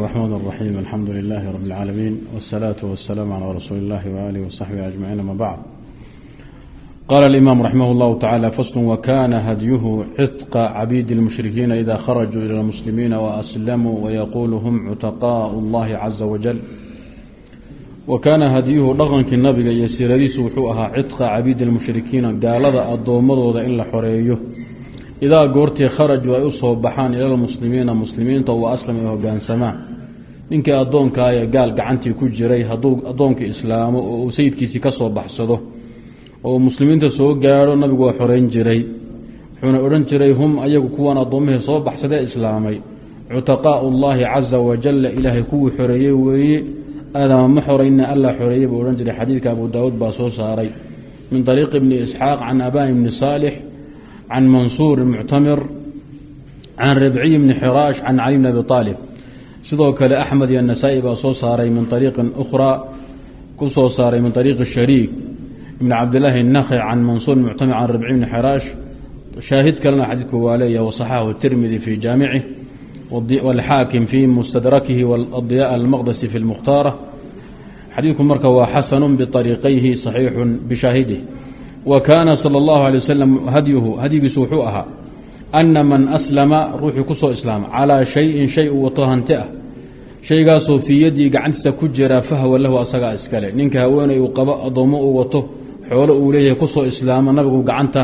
الرحمن الرحيم الحمد لله رب العالمين والصلاة والسلام على رسول الله وآله وصحبه أجمعين ما بعد قال الإمام رحمه الله تعالى فصل وكان هديه عتق عبيد المشركين إذا خرجوا إلى المسلمين وأسلموا ويقول هم عتقاء الله عز وجل وكان هديه dhaqankii nabiga iyo siradiisu wuxuu ahaa cidqa cabiidi lmushrikiina gaalada addoomadooda in la xoreeyo idaa goortii kharajuu ay u soo baxaan ila lmuslimiina muslimiinta wa aslam ay hogaansamaan ninkii addoonkaa ee gaal gacantii ku jiray hadduu addoonkii islaamo oo uu sayidkiisii ka soo baxsado oo muslimiinta soo gaadho nabigu waa xoreyn jiray. Wuxuuna odhan jiray hum ayagu kuwan addoommihii soo baxsadee islaamay. Cutaqaau llaahi caza wajalla ilaahay kuwii xoreeyey weeye. Aadama ma xorayna alla xoreeyey buu odhan jiray. Xadiidka abu daawuud baa soo saaray. Min طariiqi bni isxaaq can abani bni saalix can mansuur muctamir can ribciy bni xiraash can cali bni abi aalib sidoo kale axmed iyo nasaa-i baa soo saaray min ariiqin ukhraa ku soo saaray min ariiqi shariik ibn cabdilaahi naqi can mansuur muctami can rabci bni xiraash shaahid kalena xadiidku waa leeyahay wasaxaxu tirmidi fii jaamicih walxaakim fii mustadrakihi wadiyaa almaqdisi fi lmukhtaara xadiidku marka waa xasanun biariiqayhi saxiixun bishaahidih wa kaana sala اllahu alay wasalam hadyuhu hadyigiisu wuxuu ahaa anna man aslama ruuxuu ku soo islaama calaa shayin shay uu wato hanti ah shaygaasoo fii yaddii gacantiisa ku jiraa fahwa lahu asagaa iskale ninka haweenay uu qabo addoommo uu wato xoolo uu leeyahay ku soo islaama nabigu gacanta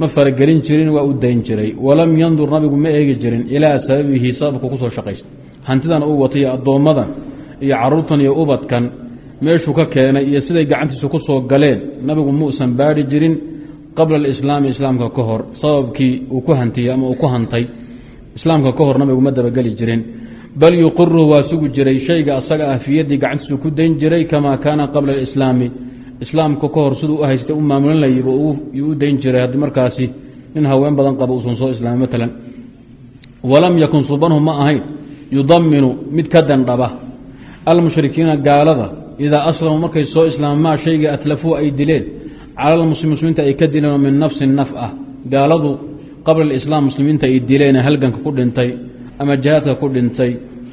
ma faragelin jirin waa u dayn jiray walam yandur nabigu ma eegi jirin ilaa sababihi sababka ku soo shaqaysta hantidan uu watay iyo addoommadan iyo caruurtan iyo ubadkan meeshuu ka keenay iyo siday gacantiisu ku soo galeen nabigu muusan baadhi jirin qabla alislaami islaamka ka hor sababkii uu ku hantiyey ama uu ku hantay islaamka ka hor nabigu ma dabageli jirin. Bal yuqiruhu waa sugi jiray shayga asaga ah fiyaddii gacantiisu ku dayn jiray kamaa kaana qabla alislaami. Islaamka ka hor siduu u haystay u maamulinayayba yuu u dayn jiray haddii markaasi nin haween badan qaba uusan soo islaamay maalan walam yakun subanhu ma ahayn yudaminu mid ka dandhaba. Almushrikiina gaalada idaa aslamuu markay soo islaamaa shaygii atlafuu ay dileen cala lmuslim muslimiinta ay ka dileen min nafsin naf ah. Gaaladu qabla alislaam muslimiinta ay dileen halganka ku dhintay ama jihaadka ku dhintay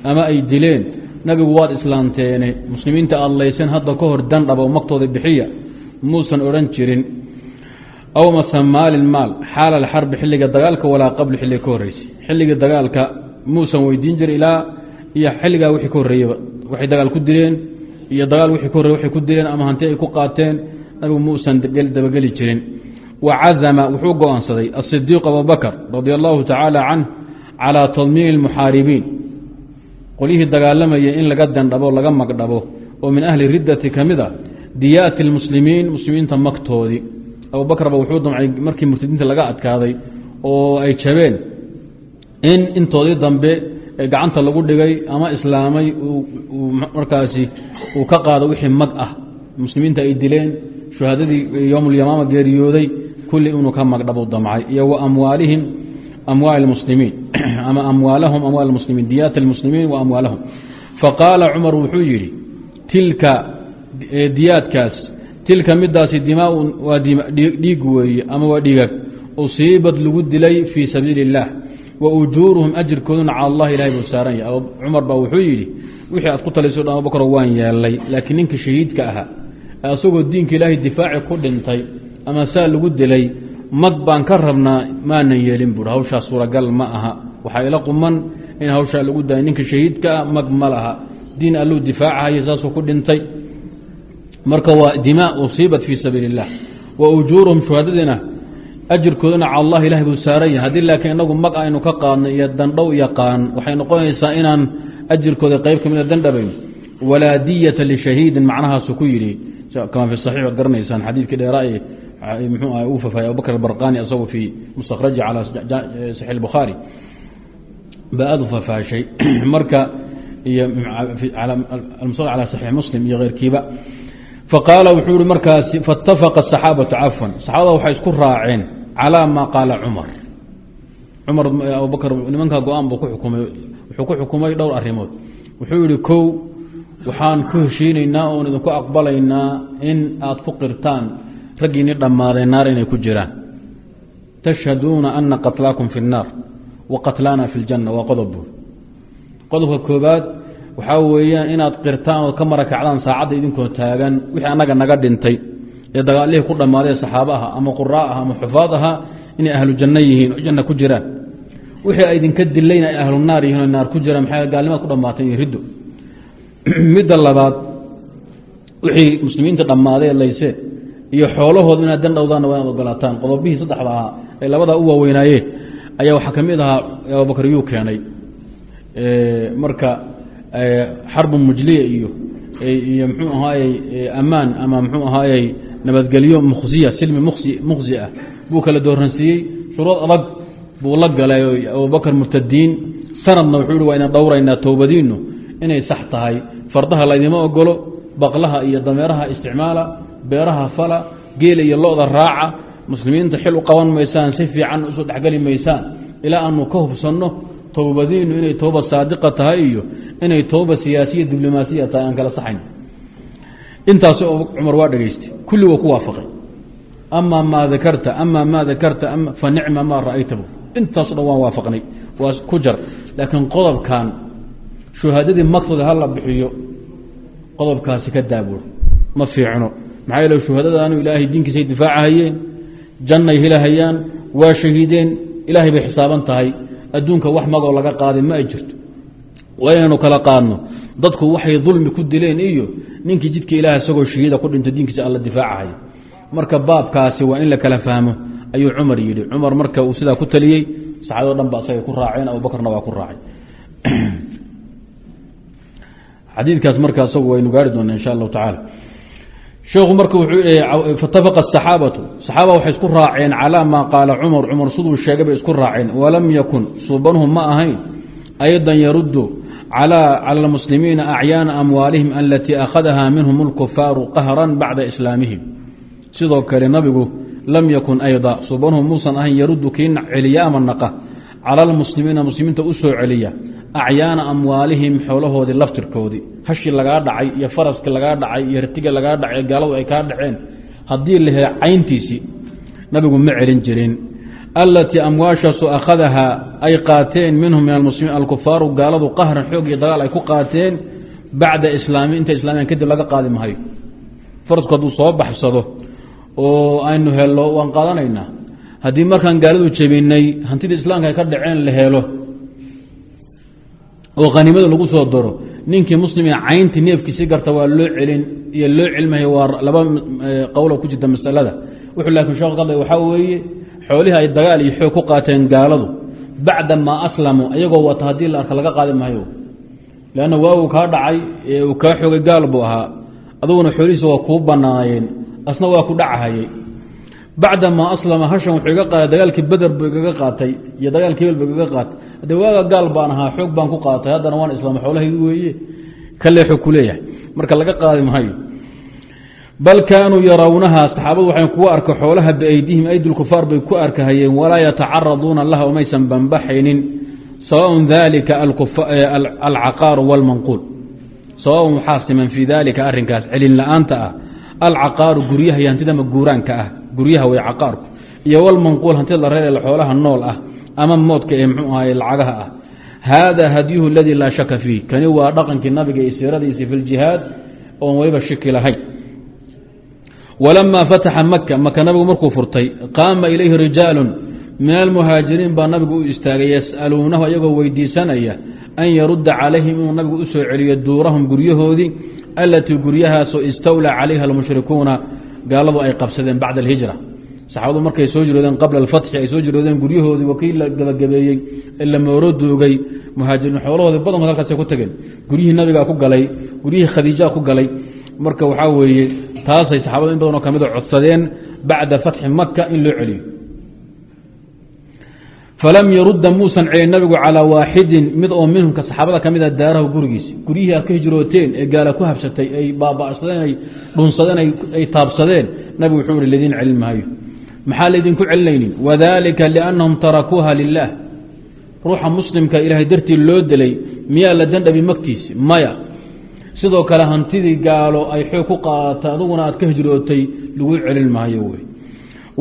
ama ay dileen nabigu waad islaamteene muslimiinta aada laysen hadda ka hor dandhaba magtooda bixiya muusan odhan jirin. Aw mase maalin maal xaala alxarbi xilliga dagaalka walaa qabli xilliga ka horreysay xilligii dagaalka muusan weydiin jirin ilaa iyo xilligaa wixii ka horreeyeba waxay dagaal ku dileen iyo dagaal wixii ama hanti ay ku qaateen nabigu muusan dabageli jirin. Wa cazama wuxuu go'aansaday asidiiq abubakr radia allahu tacaala canh calaa tadmiini almuxaaribiin qolyihii dagaalamaya in laga dandhabo laga magdhabo oo min ahli riddati ka mid a diyaati lmuslimiin muslimiinta magtoodii abubakar ba wuxuu damcay markii murtadiinta laga adkaaday oo ay jabeen in intoodii dambe gacanta lagu dhigay ama islaamay markaasi uu ka qaado wixii mag ah. Muslimiinta ay dileen shuhadadii yowmulyamaama geeriyooday kulli inuu ka magdhabo damcay iyo wa amwaalihim amwaal muslimiin ama amwaalahum amwaal muslimiin diyaat almuslimiin wa amwaalahum. Faqaala cumar wuxuu yidhi tilka diyaadkaas tilka midaasi dimaaun waa dhiig weeye ama waa dhiigag. Usiibad lagu dilay fii sabiili اllah wa ujuuruhum ajirkooduna cala allah ilahay buu saaran yahay. Cumar baa wuxuu yidhi wixii aad ku talayso dhan abubakr waan yeelay laakiin ninka shahiidka ahaa asagoo diinka ilaahay difaaci ku dhintay ama saa lagu dilay mag baan ka rabnaa maanan yeelin buui hawshaa suuragal ma aha. Waxaa ila quman in hawshaa lagu daaya ninka shahiidka ah mag ma laha. Diin alluu difaacahaya saasuu ku dhintay. Marka waa dimaa usiibat fii sabiili اllah wa ujuuruhum shuhadadiina ajirkooduna cala allah ilahay buu saaran yahay. Haddii laakiin inagu mag aynu ka qaadno iyo dandhow yaqaan waxay noqonaysaa inaan ajirkooda qeyb ka mida dandhabayn walaa diyata lishahiidin macnahaasu ku yidhi kama fi saxiix waad garanaysaan xadiidkii dheeraa mxuu ah uu fafayay abubakr albarqani asagoo fii mustakhraji calaa saxiix albukhaari baa aada u fafaashay. Marka iyo almusal calaa saxiix muslim iyo keyrkiiba faqaala wuxuu ihi markaasi faاtafaqa asaxaabatu cafwan. Saxaabada waxay isku raaceen calaa maa qaala cumar. Cumar abubakr nimankaa go'aan buu ku xukumay wuxuu ku xukumay dhowr arrimood. Wuxuu yihi kow waxaan ku heshiinaynaa oon idinku aqbalaynaa in aad ku qirtaan raggiini dhammaaday naar inay ku jiraan. Tashhaduuna ana qatlaakum fi اnnaar wa qatlaana fi اljanna waa qodob buur qodobka koobaad waxaa weeyaan inaad qirtaan ood ka marakacdaan saacadda idinkoo taagan wixii annaga naga dhintay ee dagaalihii ku dhammaadee saxaaba aha ama quraa aha ama xufaad ahaa inay ahlu janno yihiin janna ku jiraan. Wixii a idinka dilayna ay ahlu yihiin oo naar ku jiraan maxaa gaalnimaad ku dhammaatay iyo riddo midda labaad wixii muslimiinta dhammaadee laysee iyo xoolahooda inaad dan dhowdaanna waa inaad ogolaataan qodobihii saddexda ahaa ay labadaa u waaweynaayeen ayaa waxaa ka mid ahaa abubakar yuu keenay. Marka xarbu mujliya iyo iyo mxuu ahaayey amaan ama mxuu ahaayey nabadgelyo muksiya silmi muksi ah buu kala dooransiiyey shuruud adag buu la galay abubakar murtadiin sanadna wuxuu hi waa inaan dhowraynaa towbadiinu inay sax tahay. Fardaha laydima ogolo baqlaha iyo dameeraha isticmaala beeraha fala geela iyo lo-da raaca muslimiinta xil u qaban maysaan si fiican u soo dhexgeli maysaan. Ilaa aanu ka hubsanno towbadiinu inay towba saadiqa tahay iyo inay towba siyaasiya diblomaasiya tahay aan kala saxayn. Intaas cumar waa dhegaystay kulli waa ku waafaqay. Amaa maa dakarta amaa maa dakarta fa nicma maa ra'aytabu intaaso dhan waan waafaqnay. Waa ku jar. Laakiin qodobkan shuhaadadii magtooda hala bixiyo qodobkaasi ka daabuur. Ma fiicno. Maxaa yeele shuhadadaanu ilaahay diinkiisay difaacahayeen jannay helahayaan waa shahiideen ilaahay bay xisaaban tahay. Adduunka wax magoo laga qaaday ma ay jirto. Waa kala qaadno. Dadku waxay dulmi ku dileen iyo ninkii jidka ilaah isagoo shahiida ku dhinta diinkiisa alla difaacahaya marka baabkaasi waa in la kala fahmo ayuu cumar yidhi. Cumar marka uu sidaa ku taliyey saxaabado dhan ba asagay ku raaceen abubakarna waa ku raacay xadiidkaas markaa isagu waynu gaari doona insha allahu tacaala. Sheekhu marka wuxuu leeyahy faitafaqa asaxaabatu saxaaba waxay isku raaceen calaa maa qaala cumar. Cumar siduu sheegay bay isku raaceen. Walam yakun suubanuhu ma ahayn. Aydan yaruddu calaa cala almuslimiina acyaana amwaalihim alatii akhadahaa minhum alkufaaru qahran bacda islaamihim. Sidoo kale nabigu lam yakun ayda. Suubanuhu muusan ahayn yaruddu kii celiya ama naqa. Cala almuslimiina muslimiinta u soo celiya acyaana amwaalihim xoolahoodii laftirkoodii hashii lagaa dhacay iyo faraskii lagaa dhacay iyo rtiga lagaa dhacay gaaladu ay kaa dhaceen haddii la helay cayntiisii nabigu ma celin jirin alatii amwaashaasu akhadahaa ay qaateen minhum min almuslimiin alkufaaru gaaladu qahran xoog iyo dagaal ay ku qaateen bacda islaami inta islaamiyan kadib laga qaadi mahayo farasku hadduu soo baxsado oo aynu hello waan qaadanaynaa haddii markaan gaaladu jebinay hantidii islaamka ay ka dhaceen la helo oo khaniimada lagu soo daro. Ninkii muslimee cayntii neefkiisii garta waa loo celin iyo loo celmaya waa laba qowlo ku jirta masalada. Wuxuu laakiin sheekh ka waxaa weeye xoolihii ay dagaal iyo xoog ku qaateen gaaladu. Bacda maa aslamuu ayagoo wata haddii la arka laga qaadi maayo. Leanna waagu kaa dhacay ee uu kaa xoogay gaal buu ahaa. Aduguna xoolihiisa waa kuu banaayeen asna waa ku dhacahayey bacda maa aslama hashan wuxuu iga qaatay dagaalkii beder buu igaga qaatay iyo dagaalkii hebel buu igaga qaatay hade waaga gaal baan ahaa xoog baan ku qaatay. Haddana waan islaam xoolahay weeye. Ka leexo ku leeyahay. Marka laga qaadi maayo. Bal kaanuu yarawnahaa saxaabadu waxay kuwa arka xoolaha biaydihim aydulkufaar bay ku arkahayeen walaa yatacaraduuna laha omaysan banbaxaynin sawaun dalika alcaqaaru wاlmanquul sawaun waxaa siman fii daalika arrinkaas celin la'aanta ah. Alcaqaaru guryaha iyo hantidama guuraanka ah. Guryaha way caqaarku. Iyo wlmanquul hantida la reer ee xoolaha nool ah ama moodka ee mxuu ahaye lacagaha ah. Hada hadyuhu اladii laa shaka fiih. Kani waa dhaqankii nabiga iyo siiradiisi fi ljihaad oon weliba shiki lahayn. Walamaa fataxa maka maka nabigu markuu furtay qaama ilayhi rijaalu min almuhaajiriin baa nabigu u istaagay yas'aluunahu ayagoo weydiisanaya an yarudda calayhim inuu nabigu u soo celiyo duurahum guryahoodii alatii guryahaasoo istawlaa calayha almushrikuuna gaaladu ay qabsadeen bacda alhijra saxaabadu markay soo jiroodeen qabla alfatxi ay soo jiroodeen guryahoodii wakii la gabagabeeyey ee la mooro duugay muhaajiriin xoolahoodii badankood halkaasay ku tageen. Guryihii nabigaa ku galay guryihii khadiijaa ku galay. Marka waxaa weeye taasay saxaabadu in badanoo kamida codsadeen bacda fatxi maka in loo celiyo. Falam yarudda muusan celin nabigu calaa waaxidin mid oo minhumka saxaabada ka mida daarahu gurigiisi. Guryihii aad ka hijrooteen ee gaala ku habsatay ay baaba'sadeen ay dhunsadeen ay taabsadeen nabigu wuxuu ihi laydin celin maayo maxaa laydinku celinaynin wadalika liannahum tarakuuha lilah ruuxa muslimka ilaahay dartii loo delay miyaa la dandhabi magtiisi maya. Sidoo kale hantidii gaalo ay xoog ku qaadatay aduguna aad ka hijrootay lagu celin maayo wey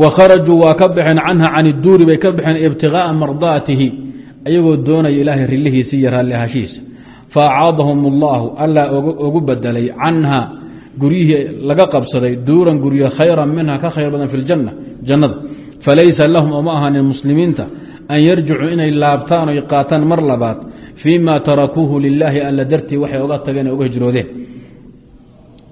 wa kharajuu waa ka baxeen canha can iduuri bay ka baxeen ibtigaaa mardaatihi ayagoo doonaya ilaahay rilihiisa iyo raalli ahashiisa faacaadahum اllahu alla ugu bedelay canha guryihii laga qabsaday duuran guryo khayra minha ka khayr badan fi اljanna jannada. Falaysa lahum oma ahaanin muslimiinta an yarjicuu inay laabtaan oy qaataan mar labaad fii ma tarakuuhu lilaahi alla dartii waxay oga tageen oga hijroodeen.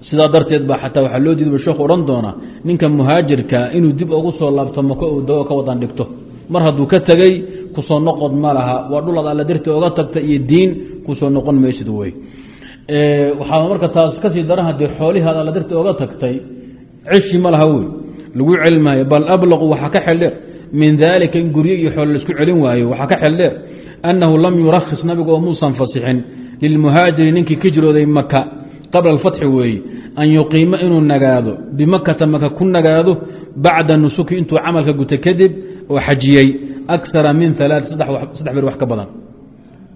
Sidaa darteed baa xataa waxaa loo diidaba sheekhu odhan doonaa ninka muhaajirka inuu dib ugu soo laabto mako uu dago ka wadan dhigto. Mar hadduu ka tegey ku soo noqod ma laha. Waa dhulaad alla dartii oga tagta iyo diin ku soo noqon maysid wey waxaa marka taas ka sii daran haddii xoolihaad alla dartii oga tagtay ceshi ma laha wey lagu celi maayo bal ablaqu waxaa ka xeldheer min daalika in guryo iyo xoolo la isku celin waayo waxaa ka xeldheer annahu lam yurakhis nabigu oo muusan fasixin. Lilmuhaajiri ninkii ka jirooday maka qabla alfatxi weeye an yuqiima inuu nagaado. Bimakata maka ku nagaado bacda nusuki intuu camalka gutay kadib oo xajiyey akara min alaa saddex ber wax ka badan.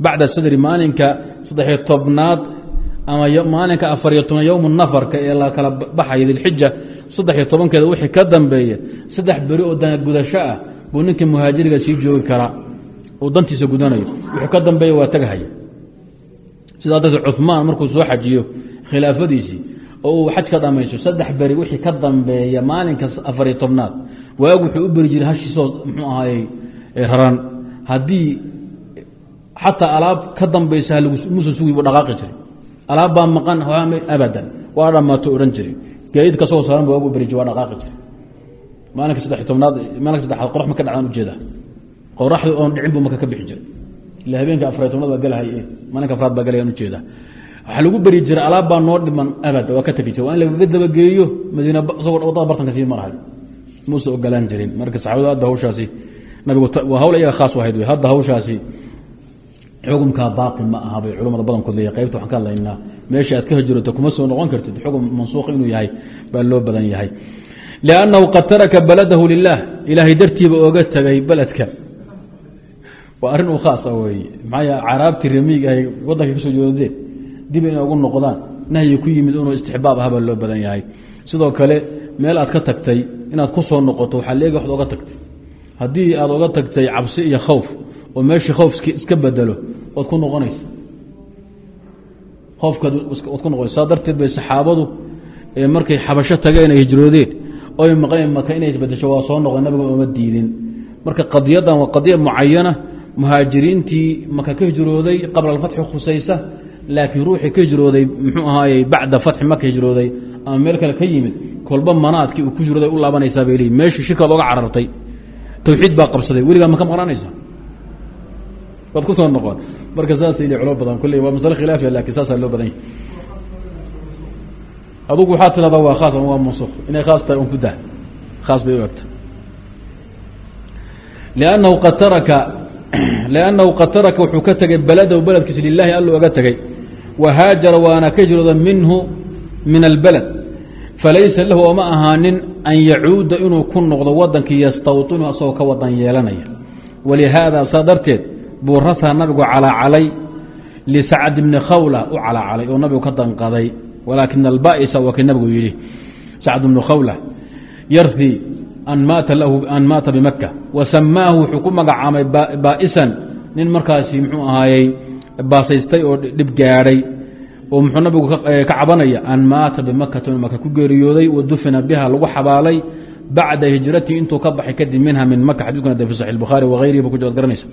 Bacda sadri maalinka saddexiyo tobnaad ama maalinka afariyo toban yowmu nafarka ee la kala baxaya dilxija saddexiyo tobankeeda wixii ka dambeeya saddex beri oo danagudasho ah buu ninkii muhaajiriga sii joogi karaa oo dantiisa gudanayo. Wuxuu ka dambeeya waa tagahaya. Sidaa darteed cumaan markuu soo xajiyo khilaafadiisii oo uu xaj dhamayso saddex beri wixii ka dambeeya maalinka afariyo tobnaad waagu wuxuu u beri jiray hashiisoo muxuu ahaayey raran. Haddii xataa alaab ka dambaysa musa sugi buu dhaqaaqi jiray alaab baa maqan abadan. Waa dhammaato odhan jiray. Gaadiid ka soo saaran waagu beri jir waa dhaqaaqi jiray. Maalinka saddex tobnaad maalinka saddexaad qorax ma ka dhacdaan ujeeda qoraxdii oon dhicin buu maka ka bixi jiray. Ila habeenka afariyo tobnaad baa galahaye maalinka afraad baa galayaan ujeeda waxaa lagu beri jiray alaab baa noo dhiman abad waa ka tegi jira waa in lagaga dabageeyo madiina isagoo waddada bartanka sii marahay muuse ogolaan jirin marka saxaabadu hadda hawshaasi nabigu waa hawl iyaga khaas ahayd hadda hawshaasi xukumkaa baaqi ma aha bay culamada badankood leeyahy qaybta waxaan ka hadlaynaa meesha aad ka hijroto kuma soo noqon kartid xukum mansuuq inuu yahay baa loo badan yahay. Liannahu qad taraka baladahu lilah ilaahay dartiiba oga tegay beledka waa arrin u khaas ah weeye. Maxaa caraabtii remiig ahay waddanka ka soo jeedadeen dib inay ugu noqdaan nahyi ku yimid inuu istixbaab ah baa loo badan yahay. Sidoo kale meel aad ka tagtay inaad ku soo noqoto waxaa leegi waxad oga tagtay. Haddii aad oga tagtay cabsi iyo khowf oo meeshii khowfki iska bedelo waad ku noqonaysa khoofkaad waad ku noqonaysa saa darteed bay saxaabadu markay xabasho tageen ay hijroodeen oy maqleen maka inay isbedesho waa soo noqdeen nabiga ooma diidin. Marka qadiyadan waa qadiya mucayana muhaajiriintii maka ka hijrooday qabla alfatxi khusaysa laakiin ruuxii ka hijrooday muxuu ahaayey bacda fatxi maka hijrooday ama meel kale ka yimid kolba manaadkii uu ku hijrooday u laabanaysaa bay leeyiin meeshii shirkaad oga carartay. Tawxiid baa qabsaday. Weligaa ma ka maqnaanaysa waad ku soo noqon. Marka saasay li culo badan kulley waa masale khilaafiya laakiin saasaa loo badan yahy adugu waxaa tidhahdaa waa khaas ama waa mansuuq inay khaas tahay un ku dah. Khaas bay u egta. Qad taraka liannahu qad taraka wuxuu ka tegay beladahu beledkiisa lilaahi alluu oga tegey wa haajara waana ka hijrooda minhu min albeled falaysa lahu ooma ahaanin an yacuuda inuu ku noqdo wadankii yastawطinu asagoo ka wadan yeelanaya. Walihaada buu raha nabigu calaacalay lisacd bni khawla u calaacalay oo nabigu ka danqaday walaakina alba'isa waa kii nabigu yidhi sacd bnu khawla yarhi an maata bimaka wa wuxuu ku magacaamay baa'isan nin markaasi muxuu ahaayey baasaystay oo dhib gaadhay oo muxuu nabigu ka cabanaya an maata bimakata inuu maka ku geeriyooday wa dufina biha lagu xabaalay bacda hijratii intuu ka baxay kadib minha min maka xadikuna de fi saxi bukhaari wagayrihi ba ku jawad garanaysa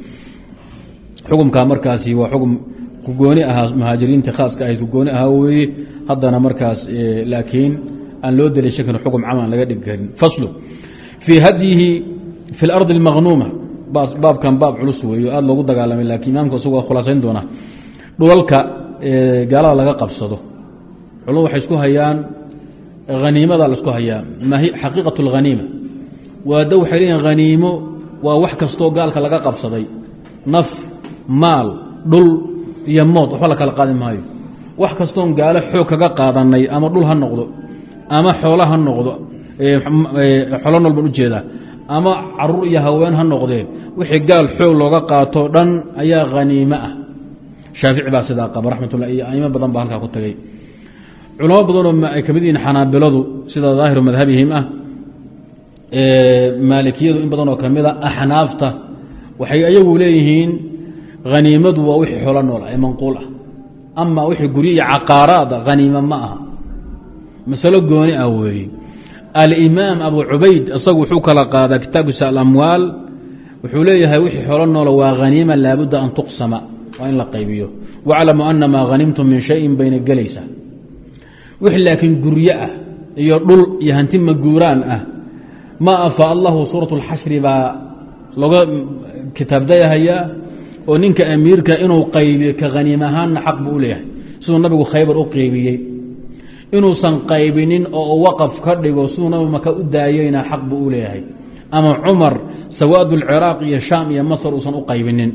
xukumkaa markaasi waa xukum ku gooni ahaa muhaajiriinta khaaska ahayd ku gooni ahaa weeye haddana markaas laakiin aan loo deliishan karin xukum camal aan laga dhigi karin faslu fii hadyihi fi اlardi اlmaqnuuma baabkan baab culus weeyo aada loogu dagaalamay laakiin imaamka isagu waa khulaasayn doonaa dhulalka gaalada laga qabsado culum waxay isku hayaan haniimada la isku hayaa xaqiiqaة اlhaniima waada waxay leeyihin haniimo waa wax kastoo gaalka laga qabsaday naf maal dhul iyo mood waxba la kala qaadi maayo. Wax kastoon gaalo xoog kaga qaadanay ama dhul ha noqdo ama xoola ha noqdo xolo nool baan u jeedaa ama carruur iyo haween ha noqdeen wixii gaal xoog looga qaato dhan ayaa haniime ah. Shaafici baa sidaa qaba raxmatullah iyo aimo badan baa halkaa ku tagay. Culamo badanoo ay ka mid yihiin xanaabiladu sida daahiru madhabihim ah maalikiyadu in badanoo ka mida axnaafta waxay ayagu leeyihiin haniimadu waa wixii xoolo nool ee manquul ah. Ama wixii guryo iyo caqaaraada haniima ma aha. Masalo gooni ah weeye alimaam abu cubayd isagu wuxuu kala qaadaa kitaabkiisa alamwaal wuxuu leeyahay wixii xoolo noolo waa haniima laabudda an tuqsama waa in la qaybiyo. Waclamu ana maa hanimtum min shayin bayna gelaysa wix laakiin guryo ah iyo dhul iyo hanti maguuraan ah. Ma afa allahu suurat اlxashri baa loga kitaabdayahayaa oo ninka amiirka inuu qaybiyo ka haniim ahaanna xaq buu u leeyahay. Siduu nabigu khaybar u qeybiyey inuusan qaybinin oo waqaf ka dhigo siduu nabigu maka u daayeyna xaq buu u leeyahay. Ama cumar sawaad اlciraaq iyo shaam iyo masr uusan u qaybinin.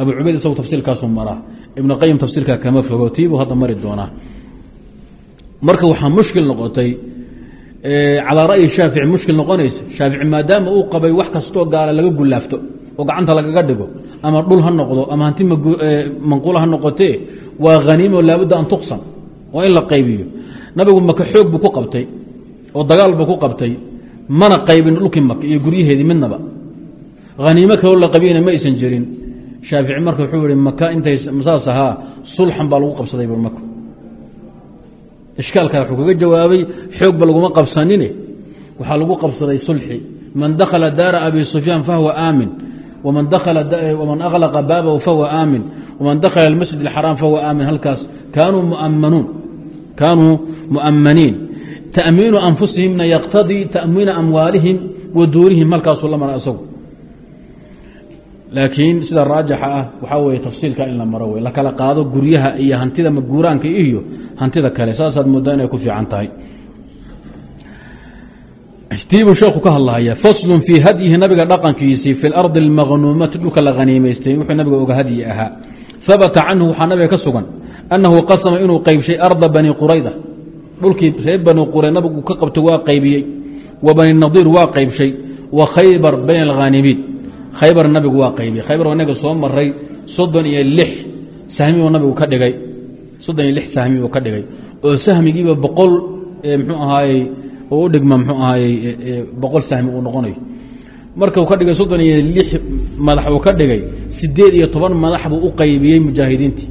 Abu cubayd isagu tafsiilkaasuu maraa. Ibnu qayim tafsiirka kama fogo tiibuu hadda mari doonaa. Marka waxaa mushkil noqotay calaa ra'yi shaafici mushkil noqonaysa. Shaafici maadaama uu qabay wax kastoo gaala laga gulaafto oo gacanta lagaga dhigo ama dhul ha noqdo ama hanti manquula ha noqotee waa haniimo laabudda an tuqsam waa in la qaybiyo. Nabigu maka xoog buu ku qabtay oo dagaal buu ku qabtay mana qaybin dhulkii maka iyo guryaheedii midnaba. Haniimo kaloo la qabiyana ma aysan jirin. Shaafici marka wuxuu yihi maka intay saas ahaa sulxan baa lagu qabsaday bur maka ishkaalkaa wuxuu kaga jawaabay xoogba laguma qabsanine. Waxaa lagu qabsaday sulxi. Man dakhala daara abi sufyaan fahuwa aamin waman aklaqa baabahu fahuwa aamin waman dakhala almasjid اxaraam fahuwa aamin halkaas kaanuu mu'amaniin ta'miinu anfusihimna yaqtadii ta'miina amwaalihim wa duurihim halkaasuu la mara isagu laakiin sida raajixa ah waxaa weeye tafsiilka in la maro wey la kala qaado guryaha iyo hantida maguuraanka iyo hantida kale saasaad moodaa inay ku fiican tahay tiibuu sheekhu ka hadlahaya faslun fii hadyihi nabiga dhaqankiisii fi lardi اlmaqnuumati dhulka la haniimaystay wuxuu nabiga oga hadyi ahaa habata canhu waxaa nabiga ka sugan annahu qasama inuu qaybshay arda bani qurayda dhulkii reer bani qura nabigu ka qabtay waa qaybiyey wa bani nadiir waa qaybshay wa khaybar bayna alghaanimiin khaybar nabigu waa qaybiyey khaybar inaga soo maray soddon iyo lix sahmibuu nabigu ka dhigay soddon iyo lix sahmi buu ka dhigay oo sahmigiiba boqol mxuu ahaayey oo u dhigma mxuu ahaayey boqol sahmi uu noqonayo marka uu ka dhigay soddon iyo lix madax uu ka dhigay sideed iyo toban madax buu u qaybiyey mujaahidiintii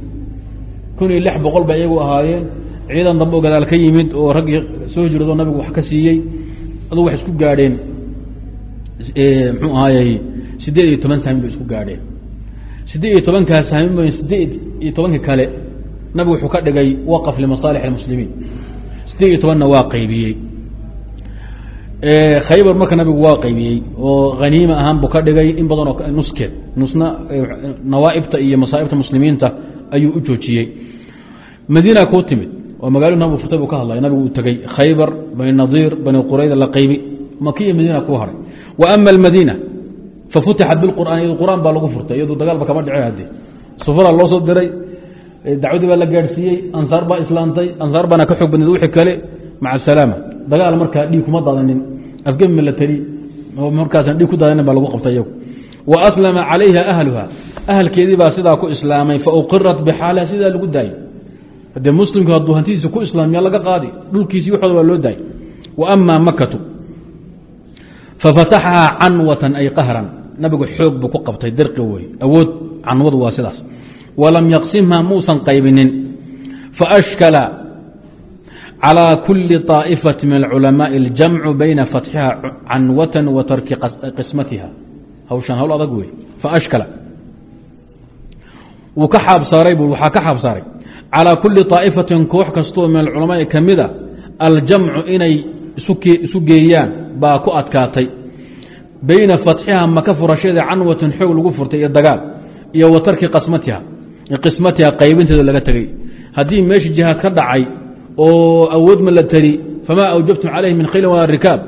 kun iyo lix boqol ba iyagu ahaayeen. Ciidan dambe oo gadaal ka yimid oo raggii soo hijrado nabigu wax ka siiyey. Aduu wax isku gaadheen. Mxuu ahaayey sideed iyo toban sahmi bay isku gaadheen. Sideed iyo tobankaa sahmi sideed iyo tobanka kale nabigu wuxuu ka dhigay waqf limasaalix اlmuslimiin sideed iyo tobanna waa qaybiyey khaybar marka nabigu waa qaybiyey oo haniima ahaan buu ka dhigay in badan oo nuskeed. Nusna nawaaibta iyo masaaibta muslimiinta ayuu u joojiyey. Madiina kuu timid oo magaalo nabigu furtay buu ka hadlay. Nabigu uu tegey khaybar bani nadiir bani qurayda la qaybi. Maki iyo madiina kuu haray. Wa ama almadiina fafutixat biqur'aan iyado qur'aan baa lagu furtay iyado dagaalba kama dhece hadde sufara loo soo diray dacwadii baa la gaadhsiiyey ansaar baa islaantay ansaar baana ka xoog badneed wixii kale maca asalaama dagaal markaa dhiig kuma daadanin afgemi la teli markaasaan dhiig ku daadanin baa lagu qabtay wa aslama calayha ahluha ahalkeedii baa sidaa ku islaamay fa uqirat bixaaliha sidaa lagu daayey. Haddee muslimku hadduu hantidiisa ku islaamiya laga qaadi? Dhulkiisii waxooda waa loo daayey. Wa ama makatu fafataxahaa canwatan ay qahran nabigu xoog buu ku qabtay dirqi wey awood canwadu waa sidaas. Walam yaqsimha muusan qaybinin faashkala calى kuli طaa'ifati min alculamaaءi اljamcu bayna fatxiha canwatan wa tarki qismatiha hawshan hawl adag wey faashkala wuu ka xaabsaaray bu waxaa ka xaabsaaray calىa kuli طaa'ifatin koox kastoo min alculamaai ka mida aljamcu inay isu geeyaan baa ku adkaatay bayna fatxiha maka furasheeda canwatan xoog lagu furtay iyo dagaal iyo wa tarki qasmatiha qismatiha qaybinteeda laga tegey haddii meesha jihaad ka dhacay oo awood ma la teri famaa awjabtum calayhi min khayli walaa rikaab.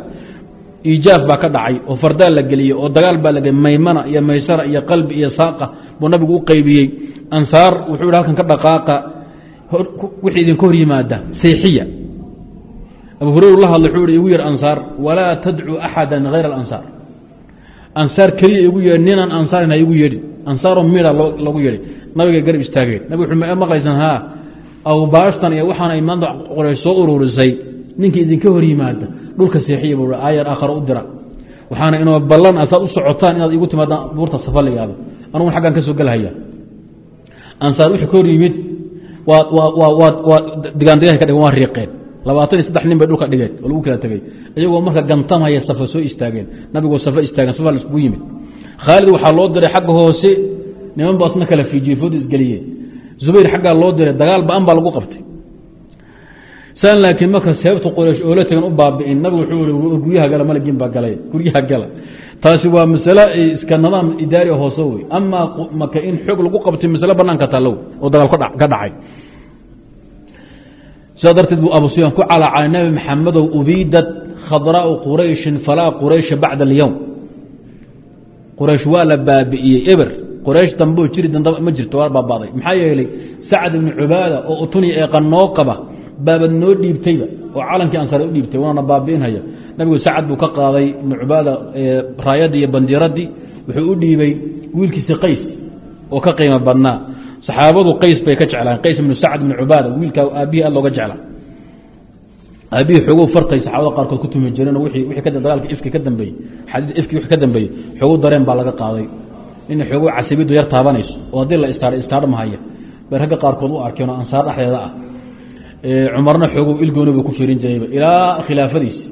Iijaaf baa ka dhacay oo fardaa la geliyey oo dagaal baa la geliyey maymana iyo maysara iyo qalbi iyo saaqa buu nabigu u qaybiyey. Ansaar wuxuu halkan ka dhaqaaqa wixii idinka hor yimaada sayxiya abu hureyru la hadlay wuxuu igu yeer ansaar walaa tadcuu axada hayra alansaar. Ansaar keliya igu yeedh ninaan ansaarin ha igu yeedhin ansaaroo midha lagu yeedhay nabigay garab istaageen nabig wuxuu maqlaysan haa awbaashtan iyo waxaan ay maanta qoraysh soo ururisay. Ninkii idinka hor yimaada dhulka seexiya buu aayar aakharo u dira. Waxaana inoo ballan asaad u socotaan inaad igu timaadaan buurta safa la yihahdo anugun xaggaan ka soo gelhaya ansaar wixii ka hor yimid waa digaandigahay ka dhigeen waa riiqeen. Labaatan iyo saddex nin bay dhulka dhigeen oo lagu kala tegey iyagoo marka gantamaya safa soo istaageen. Nabigoo safa istaageen safa la iskugu yimid. Khaalid waxaa loo diray xagga hoose niman ba asna kala fiijiyey fooda isgeliyeen zubayr xaggaa loo diray dagaal ba'an baa lagu qabtay. San laakiin marka seebta qoreysh oola tagan u baabi'in nabigu wuxuu i guryaha gala malgiin baa galay guryaha gala. Taasi waa masale iska nidaam idaari hoose wey amaa maka in xoog lagu qabtay masale banaanka tallow oo dagaal ka dhacay. Sidaa darteed buu abu sufyaan ku calaacalay nabi maxamedow ubiidat khadraau qurayshin falaa quraysha bacda alyowm quraysh waa la baabi'iyey eber quraysh dambeo jiri danda ma jirto waa baabaaday. Maxaa yeelay sacd ibnu cubaada oo utuni eeqa noo qaba baabad noo dhiibtayba oo calankii ansare u dhiibtay waana baabi'inhaya. Nabigu sacad buu ka qaaday ibnu cubaada raayadii iyo bandiiradii wuxuu u dhiibay wiilkiisi qays oo ka qiimo badnaa. Saxaabadu qays bay ka jeclaan. Qays ibnu sacd ibnu cubaada wiilkaa aabihii aad looga jeclaa aabihii xoogow fartay saxaabada qaarkood ku tumi jireen dagaalka ifki ka dambeeyey xadiid ifki wixii ka dambeeyey xoogow dareen baa laga qaaday in xoogow casabiddu yar taabanayso oo haddii la istaadha istaadhmahaya bay ragga qaarkood u arkeen ansaar dhexdeeda ah. Cumarna xoogow ilgooni buu ku fiirin jirayba. Ilaa khilaafadiisi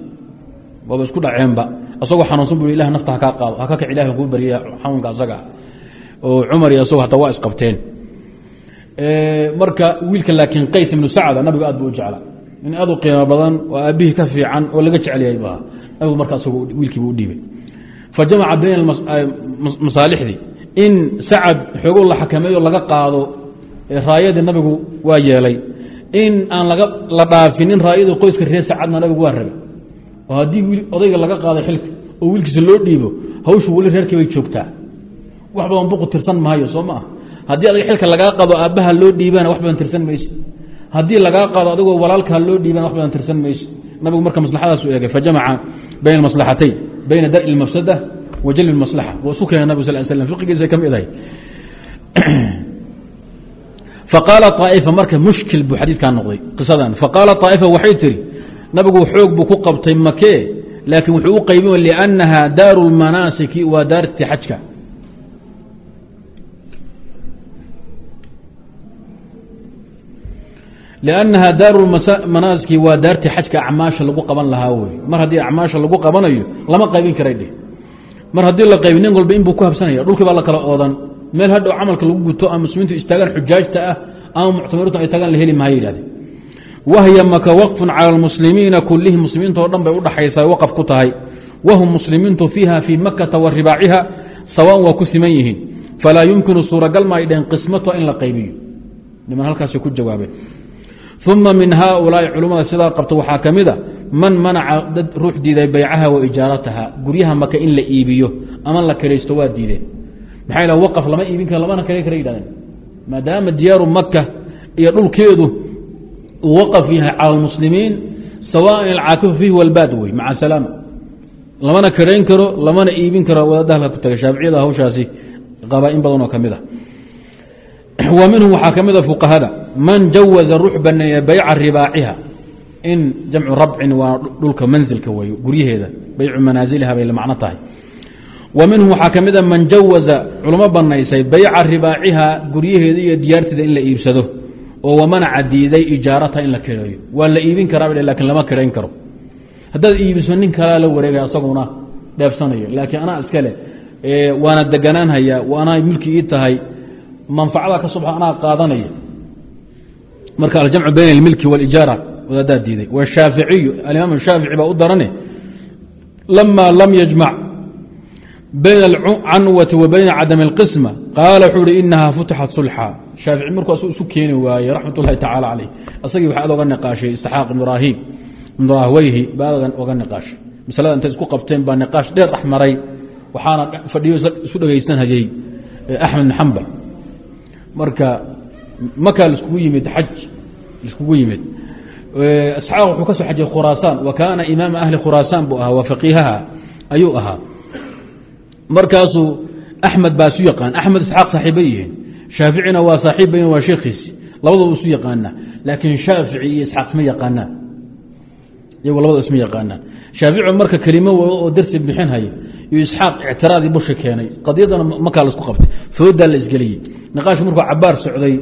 waaba isku dhaceenba. Asagoo xanuunsan bu ilah nafta hakaa qaado. Haka kac ilahi kuu barya xanuunka asaga oo cumar iyo asagoo hataa waa isqabteen marka wiilka laakiin qays ibnu sacda nabigu aad buu u in aad u qiimo badan oo aabihii ka fiican oo laga jecelyahay bu ahaa nabigu marka asagoo wiilkiibu u dhiibay. Fa jamaca masaalixdii in sacad xoogo la xakameeyo laga qaado raayadii nabigu waa yeelay. In aan la dhaafinin raayadii qoyska reer sacadna nabigu waa rabay. Oo haddii odayga laga qaaday xilka oo wiilkiisa loo dhiibo hawshu weli reerkii bay joogtaa. Wax badan duqu tirsan maayo soo maa haddii adig xilka lagaa qaado aabbaha loo dhiibana wax badan tirsan mayse. Haddii lagaa qaado adigoo walaalkaa loo dhiibana wax badan tirsan mayse. Nabigu marka maslaxadaasu eegay fajamaca bayna maslaxatayn bayna dar'i wajl maslaa w isu keena nabg sal slm igiisa ka midahay faqaala طaa'ifa marka mushkil buu xadiidkaa noqday qisadan faqaala طaa'ifa waxay tihi nabigu xoog buu ku qabtay makee laakiin wuxuu u qaybin liannaha daaru lmanaasiki waa daarti xajka liannaha daaru manaasiki waa daarti xajka acmaasha lagu qaban lahaa wey mar haddii acmaasha lagu qabanayo lama qaybin karay mar haddii la qaybi nin walba inbuu ku habsanaya dhulkii baa la kala oodan. Meel hadhow camalka lagu guto ama muslimiintu istaagaan xujaajta ah ama muctamiriintu ay tagaan la heli maha yidhahdeen wahya maka waqfun cala almuslimiina kulihim muslimiinta oo dhan bay udhaxaysaa waqaf ku tahay. Wahum muslimiintu fiiha fii makata wa ribaaciha sawaan waa ku siman yihiin. Falaa yumkinu suuragal ma ay qismatuha in la qaybiyo. Niman halkaasay ku jawaabeen. Uma min haaulaai culummada sidaa qabta waxaa ka mid a man manaca dad ruux diiday baycaha wa ijaarataha guryaha maka in la iibiyo ama la kiraysto waa diideen. Maxaa yh waqaf lama iibin karo lamana kale kara yidhahdeen. Maadaama diyaaru maka iyo dhulkeedu uu waqaf yahay cala almuslimiin sawaan alcaakifu fiihi walbaad wey maca salaama lamana karayn karo lamana iibin karo wadaadda halka ku taga shaaficiyada hawshaasi qaba in badan oo ka mid a wa minhum waxaa ka mid a fuqahada man jawaza ruux baneeya bayca ribaaciha in jamcu rabcin waa dhulka manzilka wey guryaheeda baycu manaasiliha bay macno tahay. Wa minhum waxaa ka mid a man jawaza culamo banaysay bayca ribaaciha guryaheeda iyo diyaarteeda in la iibsado oo wamanaca diiday ijaarataha in la kireeyo waa la iibin karaa laakiin lama kirayn karo. Haddaad iibiso nin kalaa la wareegay asaguna dheefsanayo. Laakiin anaa iskale waana deganaanhaya waanaa mulki ii tahay manfacada ka subxa anaa qaadanaya marka aljamcu bayna اlmilki wاlijaara wadaadaa diiday. Washaaficiyu alimaam shaafici baa u darane lama lam yajmac bayna alcanwati wa bayna cadam اlqisma qaala wuxuu uhi inaha futixat sulxa. Shaafici markuu asu isu keeni waaye raxmat ullahi tacala caleyh asagii waxaa oga niqaashay isxaaq ibn ibraahim ibn oga niqaashay. Masalada intay isku qabteen baa niqaash dheer dhex maray waxaana fadhiyo isu dhegaysanhayey axmed bin xambal marka makaa laiskugu yimid xaj laiskugu yimid isxaaq wuxuu ka soo xajiyay khuraasaan wa kaana imaama ahli khuraasaan buu ahaa waa faqiihaha ayuu ahaa markaasuu axmed baa isu yaqaan axmed isxaaq saaxiiba yihiin shaaficina waa saaxiibba waa sheekhiisi labadaba isu yaqaana laakiin shaafici iyo isxaaq isma yaqaanaan iyagu labada isma yaqaanaan shaafici marka kelimo oo darsi bixin haya iyo isxaaq ictiraadii bushi keenay qadiyadana makaa la isku qabtay foodaa la isgeliyey niqaash markuu cabaar socday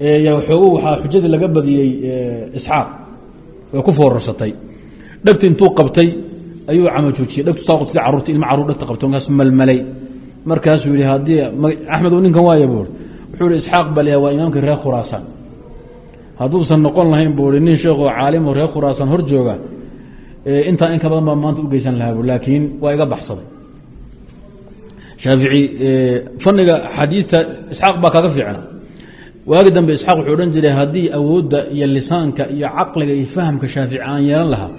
xoogo waxaa xujadii laga badiyey isxaaq. Way ku foorarsatay dhegti intuu qabtay ayuu camajoojiyey dhegtu saa sida carruurta ilma carruur dhegta qabtay markaasuu malmalay. Markaasuu yihi haddii axmed u ninkan waaya buuri wuxuu ihi isxaaq balya waa imaamkii reer khuraasaan. Hadduusan noqon lahayn buu i nin sheekoo caalimo reer khuraasaan hor jooga intaa in ka badan baa maanta ugeysan lahaa bu laakiin waa iga baxsaday. Shaafici faniga xadiidta isxaaq baa kaga fiicna waagi dambe isxaaq wuxuu odhan jiray haddii awoodda iyo lisaanka iyo caqliga iyo fahamka shaafici yeelan lahaa.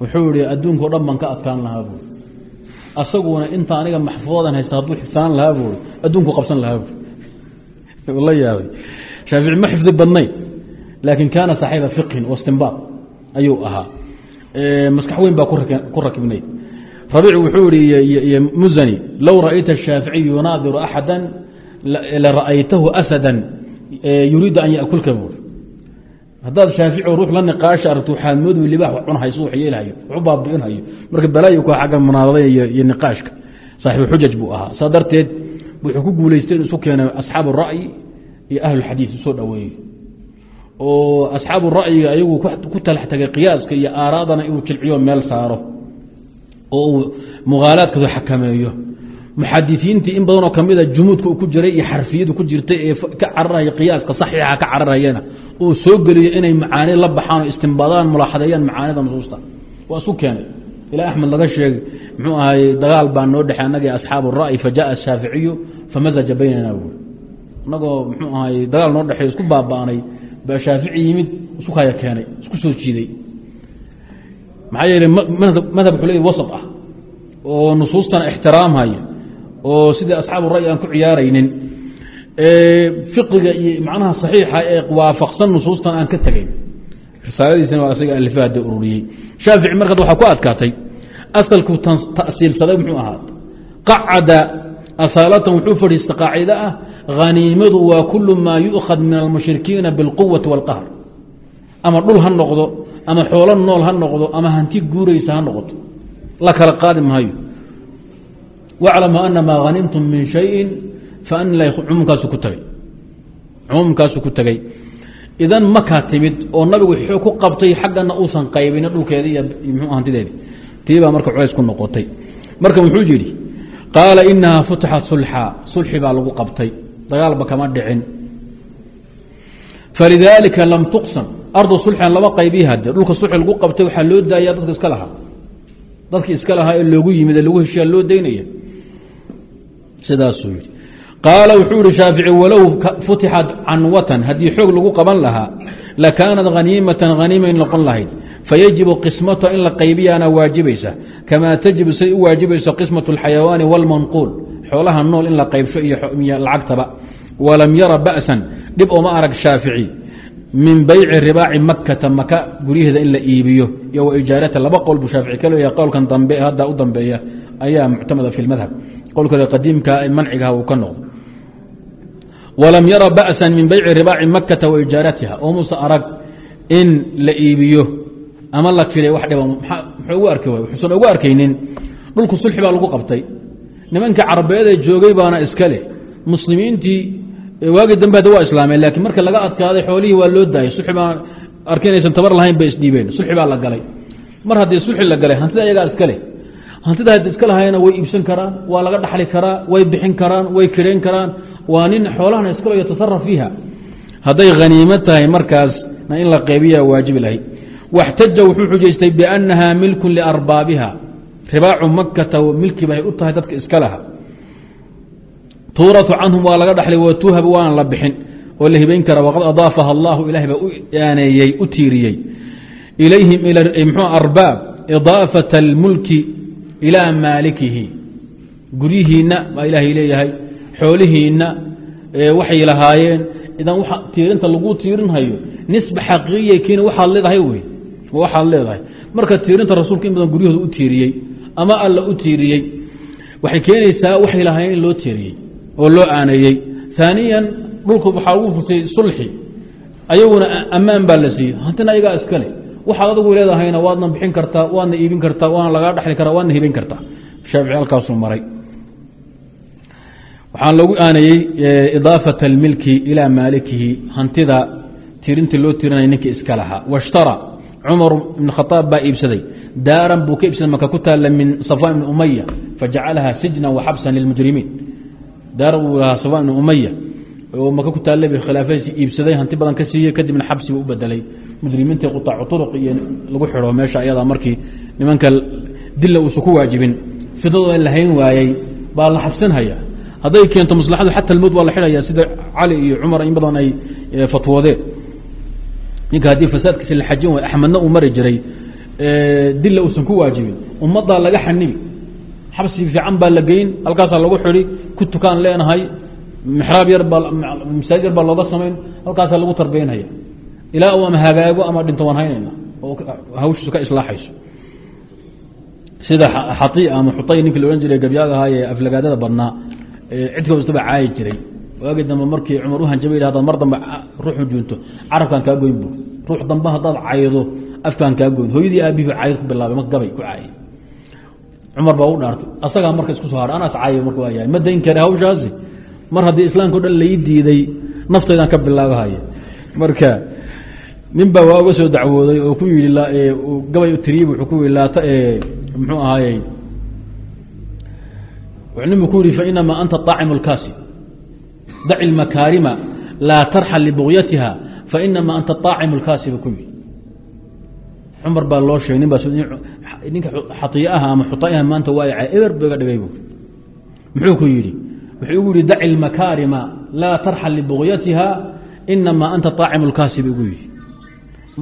Wuxuu yihi adduunka dhan baan ka adkaan lahaa buui asaguna inta aniga maxfuudadan haysta hadduu xifsanaan lahaa buui adduunku qabsan lahaa bui la yaabay shaafici ma xifdi badnayn laakiin kaana saaxiiba fiqhin wastinbaad ayuu ahaa. Maskax weyn baa ku rakibnayd. Rabiic wuxuu yihi muzani low ra'ayta shaaficiy yunaadiru axada lara'aytahu asada yuriidu an yakulka buuri haddaad shaafici ruux la niqaasha aragto waxaad moodu libaax cunhayso wax yeelhayo waxu baabi'inhayo marka balaayo ku xagga munaadada iyo niqaashka. Saaxibu xujaj buu ahaa. Saa darteed wuxuu ku guulaystay in isu keenay asxaabu ra'yi iyo ahlulxadiid u soo dhoweeyey oo asxaabu ra'yiga ayagu ku talax qiyaaska iyo aaraadana inuu jilciyo meel saaro. Oo uu muhaalaadkooda xakameeyo muxadisiintii in badanoo kamida jumuudka ku jiray iyo xarfiyadu ku jirtay ee ka cararaya qiyaaska saxiixa ka cararayana uu soo geliyo inay macaani la baxaan oo istimbaadaan mulaaxadeeyaan macaanida nusuusta. Waa isu keenay. Ilaa axmed laga sheegay muxuu ahay dagaal baa noo dhexey annaga asxaabu ra'yi fa jaءa ashaaficiyu famazaja baynana buui inagoo muxuu ahay dagaal noo dhexeey isku baaba'nay baa shaafici yimid isku keenay isku soo jiiday. Maxaa yeeley madhab wuxuu leeyahy wasat ah oo nusuustana ixtiraamhaya oo sidii asxaabu ra'yi aan ku ciyaaraynin fiqiga iyo macnaha saxiixa ee waafaqsan nusuustan aan ka tegayn risaaladiisina waa isaga alifaada ururiyey. Shaafici markaad waxaa ku adkaatay asalku ta'siilsaday muxuu ahaa? Qacada asaalatan wuxuu fadhiista qaacida ah haniimadu waa kulu maa yu'khad min almushrikiina biاlquwati wاlqahr ama dhul ha noqdo ama xoolo nool ha noqdo ama hanti guuraysa ha noqoto. La kala qaadi maayo waclamu ana maa hanimtum min shayin cumuumkaasu ku tagay cumuumkaasu ku tegey idan makaa timid oo nabigu xoog ku qabtay xaggana uusan qaybin dhulkeedi iyo mxuu hantideedi tii baa marka culays ku noqotay marka wuxuu yidhi qaala inaha futixat sulxa sulxi baa lagu qabtay dagaalba kama dhicin falidaalika lam tuqsam ardu sulxan laba qaybii hade dhulka sulxi lagu qabtay waxaa loo daaya dadka iska lahaa dadkii iska lahaa ee loogu sidaasuu yidhi. Qaala wuxuu yihi shaafici walow futixat canwatan haddii xoog lagu qaban lahaa lakaanat haniimatan haniimay noqon lahayd. Fayajibu qismata in la qaybiyaana waajibaysa kamaa tajibu say u waajibayso qismat اlxayawaani wاlmanquul xoolaha nool in la qaybsho iyo lacagtaba. Walam yara ba'san dhib ooma arag shaafici min bayci ribaaci makata maka guryaheeda in la iibiyo. Iyo wa ijaarata laba qowl buu shaafici ka leeyahay qowlkan dambe hadda u dambeeya ayaa muctamada fi lmadhab qowlkooda qadiimka mancigaha uu ka noqdo. Walam yara ba'sa min bayci ribaaci makata wa ijaaratiha. Oo muuse arag in la iibiyo ama la kiray wax dhiba muxuu ugu arkaynin. Dhulku sulxi baa lagu qabtay. Nimankii carabeedee joogay baana iska leh. Muslimiintii waagii dambe hadda waa islaameen laakiin marka laga adkaaday xoolihii waa loo daayay. Sulxi baa arki inaysan tabar lahayn bay isdhiibeen sulxi baa la hantida haddi iska lahayna way iibsan karaan waa laga dhaxli karaa way bixin karaan way kireen karaan. Waa nin xoolahana iskalo yatasaraf fiiha. Hadday haniimo tahay markaasna in la qaybiya waajibi lahayd waxtaja wuxuu xujaystay biannaha milkun liarbaabiha. Ribaacu makata milki bay u tahay dadka iska laha. Tuuratu canhum waa laga dhaxlay wa waana la bixin. Oo la hibayn kara waqad adaafaha allahu ilahay baa u aaneeyey u tiiriyey. Ilayhim mxuu arbaab idaafata almulki ilaa maalikihi. Guryihiinna baa ilaahay leeyahay. Xoolihiinna waxay lahaayeen. Idan tiirinta lagu tiirinhayo nisba xaqiiqiya keeni waxaad leedahay wey. Waxaad leedahay. Marka tiirinta rasuulka in badan guryahooda u tiiriyey ama alla u tiiriyey waxay keenaysaa waxay lahaayeen in loo tiiriyey oo loo aaneeyey aaniyan dhulku waxaa ugu furtay sulxi. Ayaguna ammaan baa la siiyey. Hantina ayagaa iskale waxaad adigu leedahayna waadna bixin kartaa waadna iibin kartaa waana lagaa dhexli karaa waadna hibayn kartaa shaafici halkaasuu maray. Waxaan lagu aanayey idaafat اlmilki ilaa maalikihi hantida tirintii loo tirinaya ninkii iska lahaa. Washtara cumar ibn khaaab baa iibsaday. Daaran buu ka iibsaday maka ku taalla min safaan ibni umaya fajacalaha sijna waxabsan lilmujrimiin. Daar uu lahaa safaan ibni umaya oo maka ku taalla b khilaafadiisi iibsaday hanti badan ka siiyey kadibna xabsi buu u bedelay mujrimiintii qutaacu uruq iyo lagu xidho meesha ayadaa markii nimanka dilla uusan ku waajibin. Fidadooda lahayn waayey baa la xabsanhaya hadday keento maslaxadu xata almowt waa la xidhaya sida cali iyo cumar in badan ay fatwoodeen. Ninka haddii fasaadkiisa la xajin waay axmedna uu mari jiray dilla uusan ku waajibin. Ummaddaa laga xanibi xabsi fiican baa la geyn halkaasaa lagu xidhi ku tukaan leenahay mixraab yar baa masaajid yar baa looga samayn halkaasaa lagu tarbiyanhaya ilaa uu ama hagaago ama dhinto waan haynayna oo hawshiisu ka islaaxayso. Sida xai ama xuay ninkii la odhan jiray gabyaaga ahaa ee aflagaadada badnaa cidka istaba caayi jiray. Waagi dambe markii cumar u hanjabay hadaad mar dambe ruuxu juunto carabkaan kaa goyn bu ruux dambe haddaad caydo afkaan kaa goyn. Hooyadii aabihi cayd ku bilaabay marka gabay ku caayay. Cumar baa u dhaartay asagaa marka isku soo hadha anaas caayay marka waa yahay. Ma dayn kare hawshaasi? Mar haddii islaamka o dhan lai diiday naftaydan ka bilaabahaya marka nin baa waa uga soo dacwooday oo ku yihi gabay tiriib wuxuu ku yihi laata muxuu ahaayey nimu ku yihi fainamaa anta طaacimu اlkaasi daci اlmakaarima laa tarxal libugyatiha fainamaa anta طaacimu اlkaasi bu ku yihi cumar baa loo sheegay nin baa ninka xaiiaha ama xuaaha maanta waa ca eber ba iga dhigay bu muxuu ku yihi wuxuu igu yihi daci اlmakaarima laa tarxal libugyatiha inamaa anta طaacimu اlkaasi bu igu yihi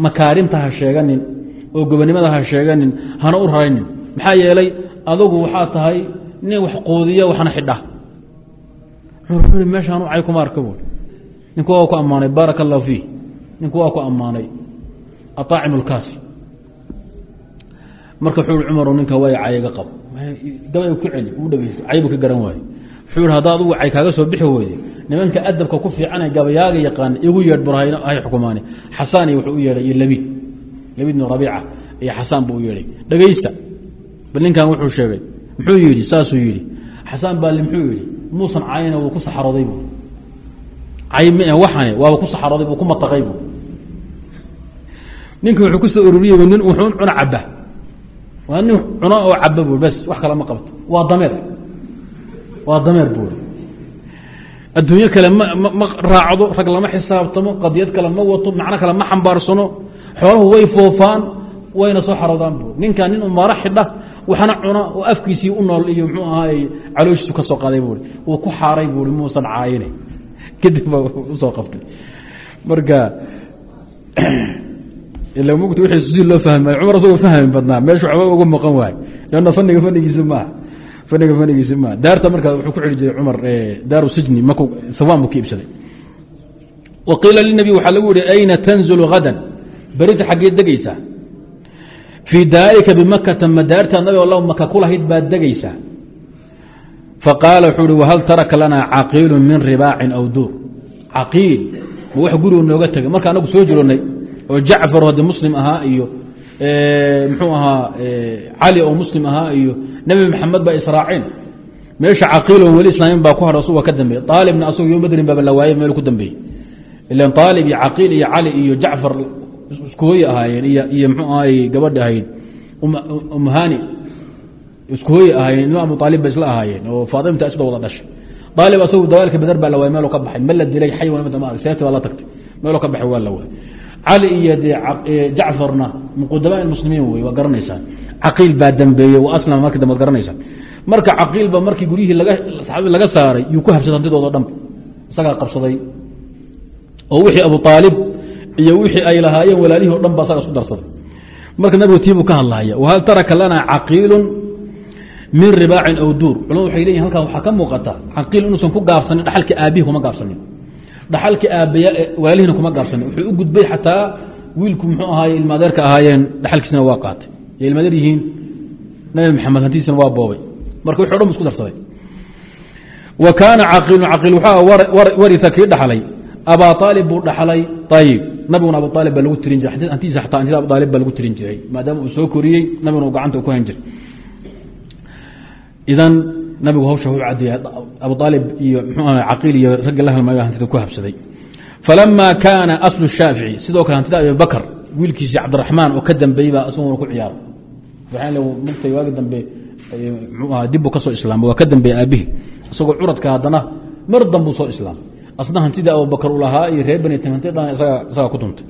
makaarimta ha sheeganin oo gobonimada ha sheeganin hana u raraynin. Maxaa yeelay adugu waxaa tahay nin wax quudiya waxna xidha. Meeshaan cay kuma arka bu ninku waa ku ammaanay baaraka allahu fiih. Ninku waa ku ammaanay aطaacim اlkaasi marka wuxuu i cumaru ninka way cayiga qab gabay ku celi uu dhegeyso caybu ka garan waaye wuxuu i hadda adugu kaaga soo bixi weyde nimanka adabka ku fiicane gabayaaga yaqaan igu yeedh bur hay xukumaani. Xasaan iyo wuxuu u yeedhay iyo labiid. Labiid bnu rabiica iyo xasaan buu u yeedhay. Dhegeysta bal ninkan wuxuu sheegay muxuu yidhi saasuu yidhi xasaan baali muxuu yidhi muusan cayna wuu ku saxarooday bu cay m waxane waaba ku saxarooday buu ku mataqay bu ninka wuxuu ku soo ururiyey nin wuxuu cuna caba waa nin cuna oo caba bu bes wax kale ma qabto. Waa dameer waa dameer buuri. Adduunyo kale ma raacdo rag lama xisaabtamo qadiyad kale ma wato macno kale ma xambaarsano xoolahu way foofaan wayna soo xaroodaan bu ninkan nin umaaro xidha waxna cuna oo afkiisii u nool iyo mxuu ahaay calooshiisu ka soo qaaday buui wuu ku xaaray buui muusan caayine. Kadib ba u soo qabtay. Marka ila mugta wii si loo fahmay cumar asagoo fahmi badnaa meeshu waxba uga maqan waay lanna fanigiisi maaha faniga fanigiisi maaha daarta marka wuxuu ku xili jiray cumar daaru sijni marku sawaan buu ka iibsaday wa qiila linabi waxaa lagu yihi ayna tanzulu hadan berita xaggee degeysaa fii daarika bimakata madaarta nabi alla maka kulahayd baad degaysaa faqaala wuxuu hi wahal taraka lanaa caqiilu min ribaacin aw duur? Caqiil ma wax gurigu nooga tegay marka anagu soo jironay oo jacfar haddi muslim ahaa iyo muxuu ahaa cali oo muslim ahaa iyo nebi maxamed baa israaceen meesha caqiilon weli islaamin baa ku hadho asuga ka dambeey aalibna asagu yo badrin baaba la waaye meel ku dambeeyey ilan aalib iyo caqiil iyo cali iyo jacfar iskuhooy ahaayeen iyo mxuu ahay gabadha ahayd. Umhani iskuhooy ahaayeen ilma abu aalib ba isla ahaayeen oo faatimta isda wada dhashay. Aalib asagu dagaalka beder baa la waay meelo ka baxay. Ma la dilay xay seefti baa la tagtay. Meeloo ka baxay waa la waay cali iyo jacfarna min muslimiin wey waa garanaysaa caqiil baa dambeeyey wa aslama marki dambe ad garanaysaa marka caqiilba markii guryihii saxaabi laga saaray yuu ku habsay hantidoodo dhan. Isagaa qabsaday. Oo wixii abu aalib iyo wixii ay lahaayeen walaalihii o dhan ba asaga isku darsaday. Marka nabigu tiibuu ka hadlahaya wahal taraka lanaa caqiilu min ribaacin aw duur? Culamadu waxay leyihin halkan waxaa ka muuqata caqiil inuusan ku gaabsanin dhaxalkii aabihi kuma gaabsanin. Dhaxalkii aabaya walaalihina kuma gaabsanin. Wuxuu u gudbay xataa wiilku muxuu ahaaye ilmaadeerka ahaayeen dhaxalkiisina waa qaatay y ilmaadeer yihiin nabi maxamed hantiisina waa boobay. Marka wixi o dhan isku darsaday. Wa kaana caqiilu caqiil wuxuu warisa kii dhaxlay. Abaa aalib buu dhaxlay. Ayib nabiguna abu aalib baa lagu tirin jiray. Hantiisa ataa hantida abu aalib baa lagu tirin jiray maadaama uu soo koriyey nabiguna uu gacanta ku han jiray. Idan nabigu hawsha u cadiyay abu aalib iyo caqiil iyo ragga la halmayo hantida ku habsaday. Falama kaana aslu shaafici sidoo kale hantida abibakr wiilkiisii cabdiraxmaan oo ka dambeeyey baa isaguna ku ciyaara mugtay waagi dambe dibbuu ka soo islaamay waa ka dambeeye aabihi isagoo curadka haddana mar dambuu soo islaamay. Asna hantidii abubakr u lahaa iyo reer bani hanti dhan isagaa ku tuntay.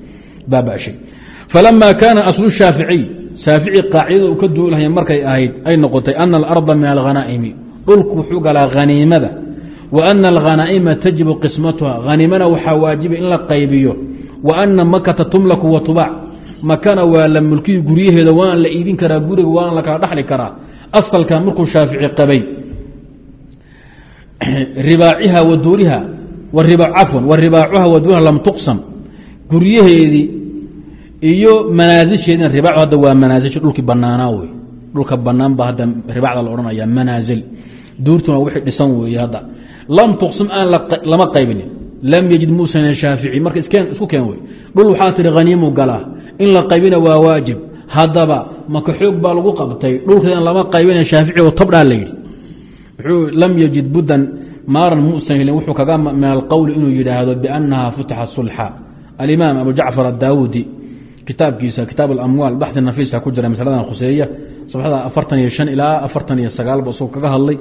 Baabashay falama kaana aslu shaaficiy shaafici qaacidada uu ka duulahaya markay ahayd ay noqotay ana alarda min alghanaa'imi. Dhulku wuxuu galaa haniimada wa ana alghanaa'ima tajibu qismatuha. Haniimana waxaa waajiba in la qaybiyo. Wa ana makata tumlaku wa tubaac makana waa la mulkiyi guryaheeda waan la iibin karaa guriga waan la kala dhaxli karaa. Asalkan markuu shaafici qabay ribaaciha wa duuriha cafwan wa ribaacuha wa lam tuqsam. Guryaheedii iyo manaasisheedina ribaacu hadda waa manaasilsha dhulkii banaanaa wey dhulka banaan ba hadda ribaacda la odhanaya manaasil duurtuna wixii dhisan weeye hadda. Lam tuqsim aan lama qaybinin. Lam yajid muusan shaafici marka isku keen wey dhul waxaa tihi haniimu galaa in la qaybina waa waajib. Haddaba maka xoog baa lagu qabtay. Dhulkeedana lama qaybina shaafici tabdhaa la yidhi. Wuxuu lam yajid budan maaran muusan helin wuxuu kaga min alqowli inuu yidhaahdo biannaha futixa sulxa. Alimaam abu jacfar addaawudi kitaabkiisa kitaab alamwaal baxdi nafiisa ku jira masaladan khuseeya sabxada afartan iyo shan ilaa afartan iyo sagaalba isagoo kaga hadlay.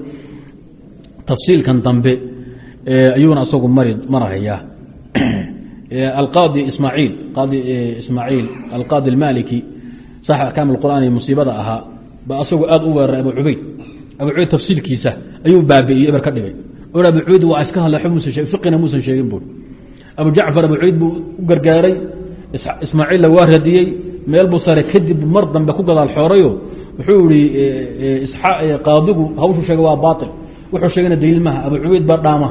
Tafsiilkan dambe ayuuna isagu mari marahaya alqaadi ismaaciil qaadi ismaaciil alqaadi almaliki sax axkaam alqur'aan ee musiibada ahaa ba asagoo aada u weeraray abu cubayd abu cubayd tafsiilkiisa ayuu baabi'iyey eber ka dhigay or abu cubayd waa iska hadla fiqina muusan sheegin buuri abu jacfar abu cubayd buu u gargaaray ismaaciilla waa radiyey meel buu sare kadib mar dambe ku gadaal xoorayo wuxuu ihi qaadigu hawshuu sheegay waa baail wuxuu sheegana daliil maha abu cubayd baa dhaama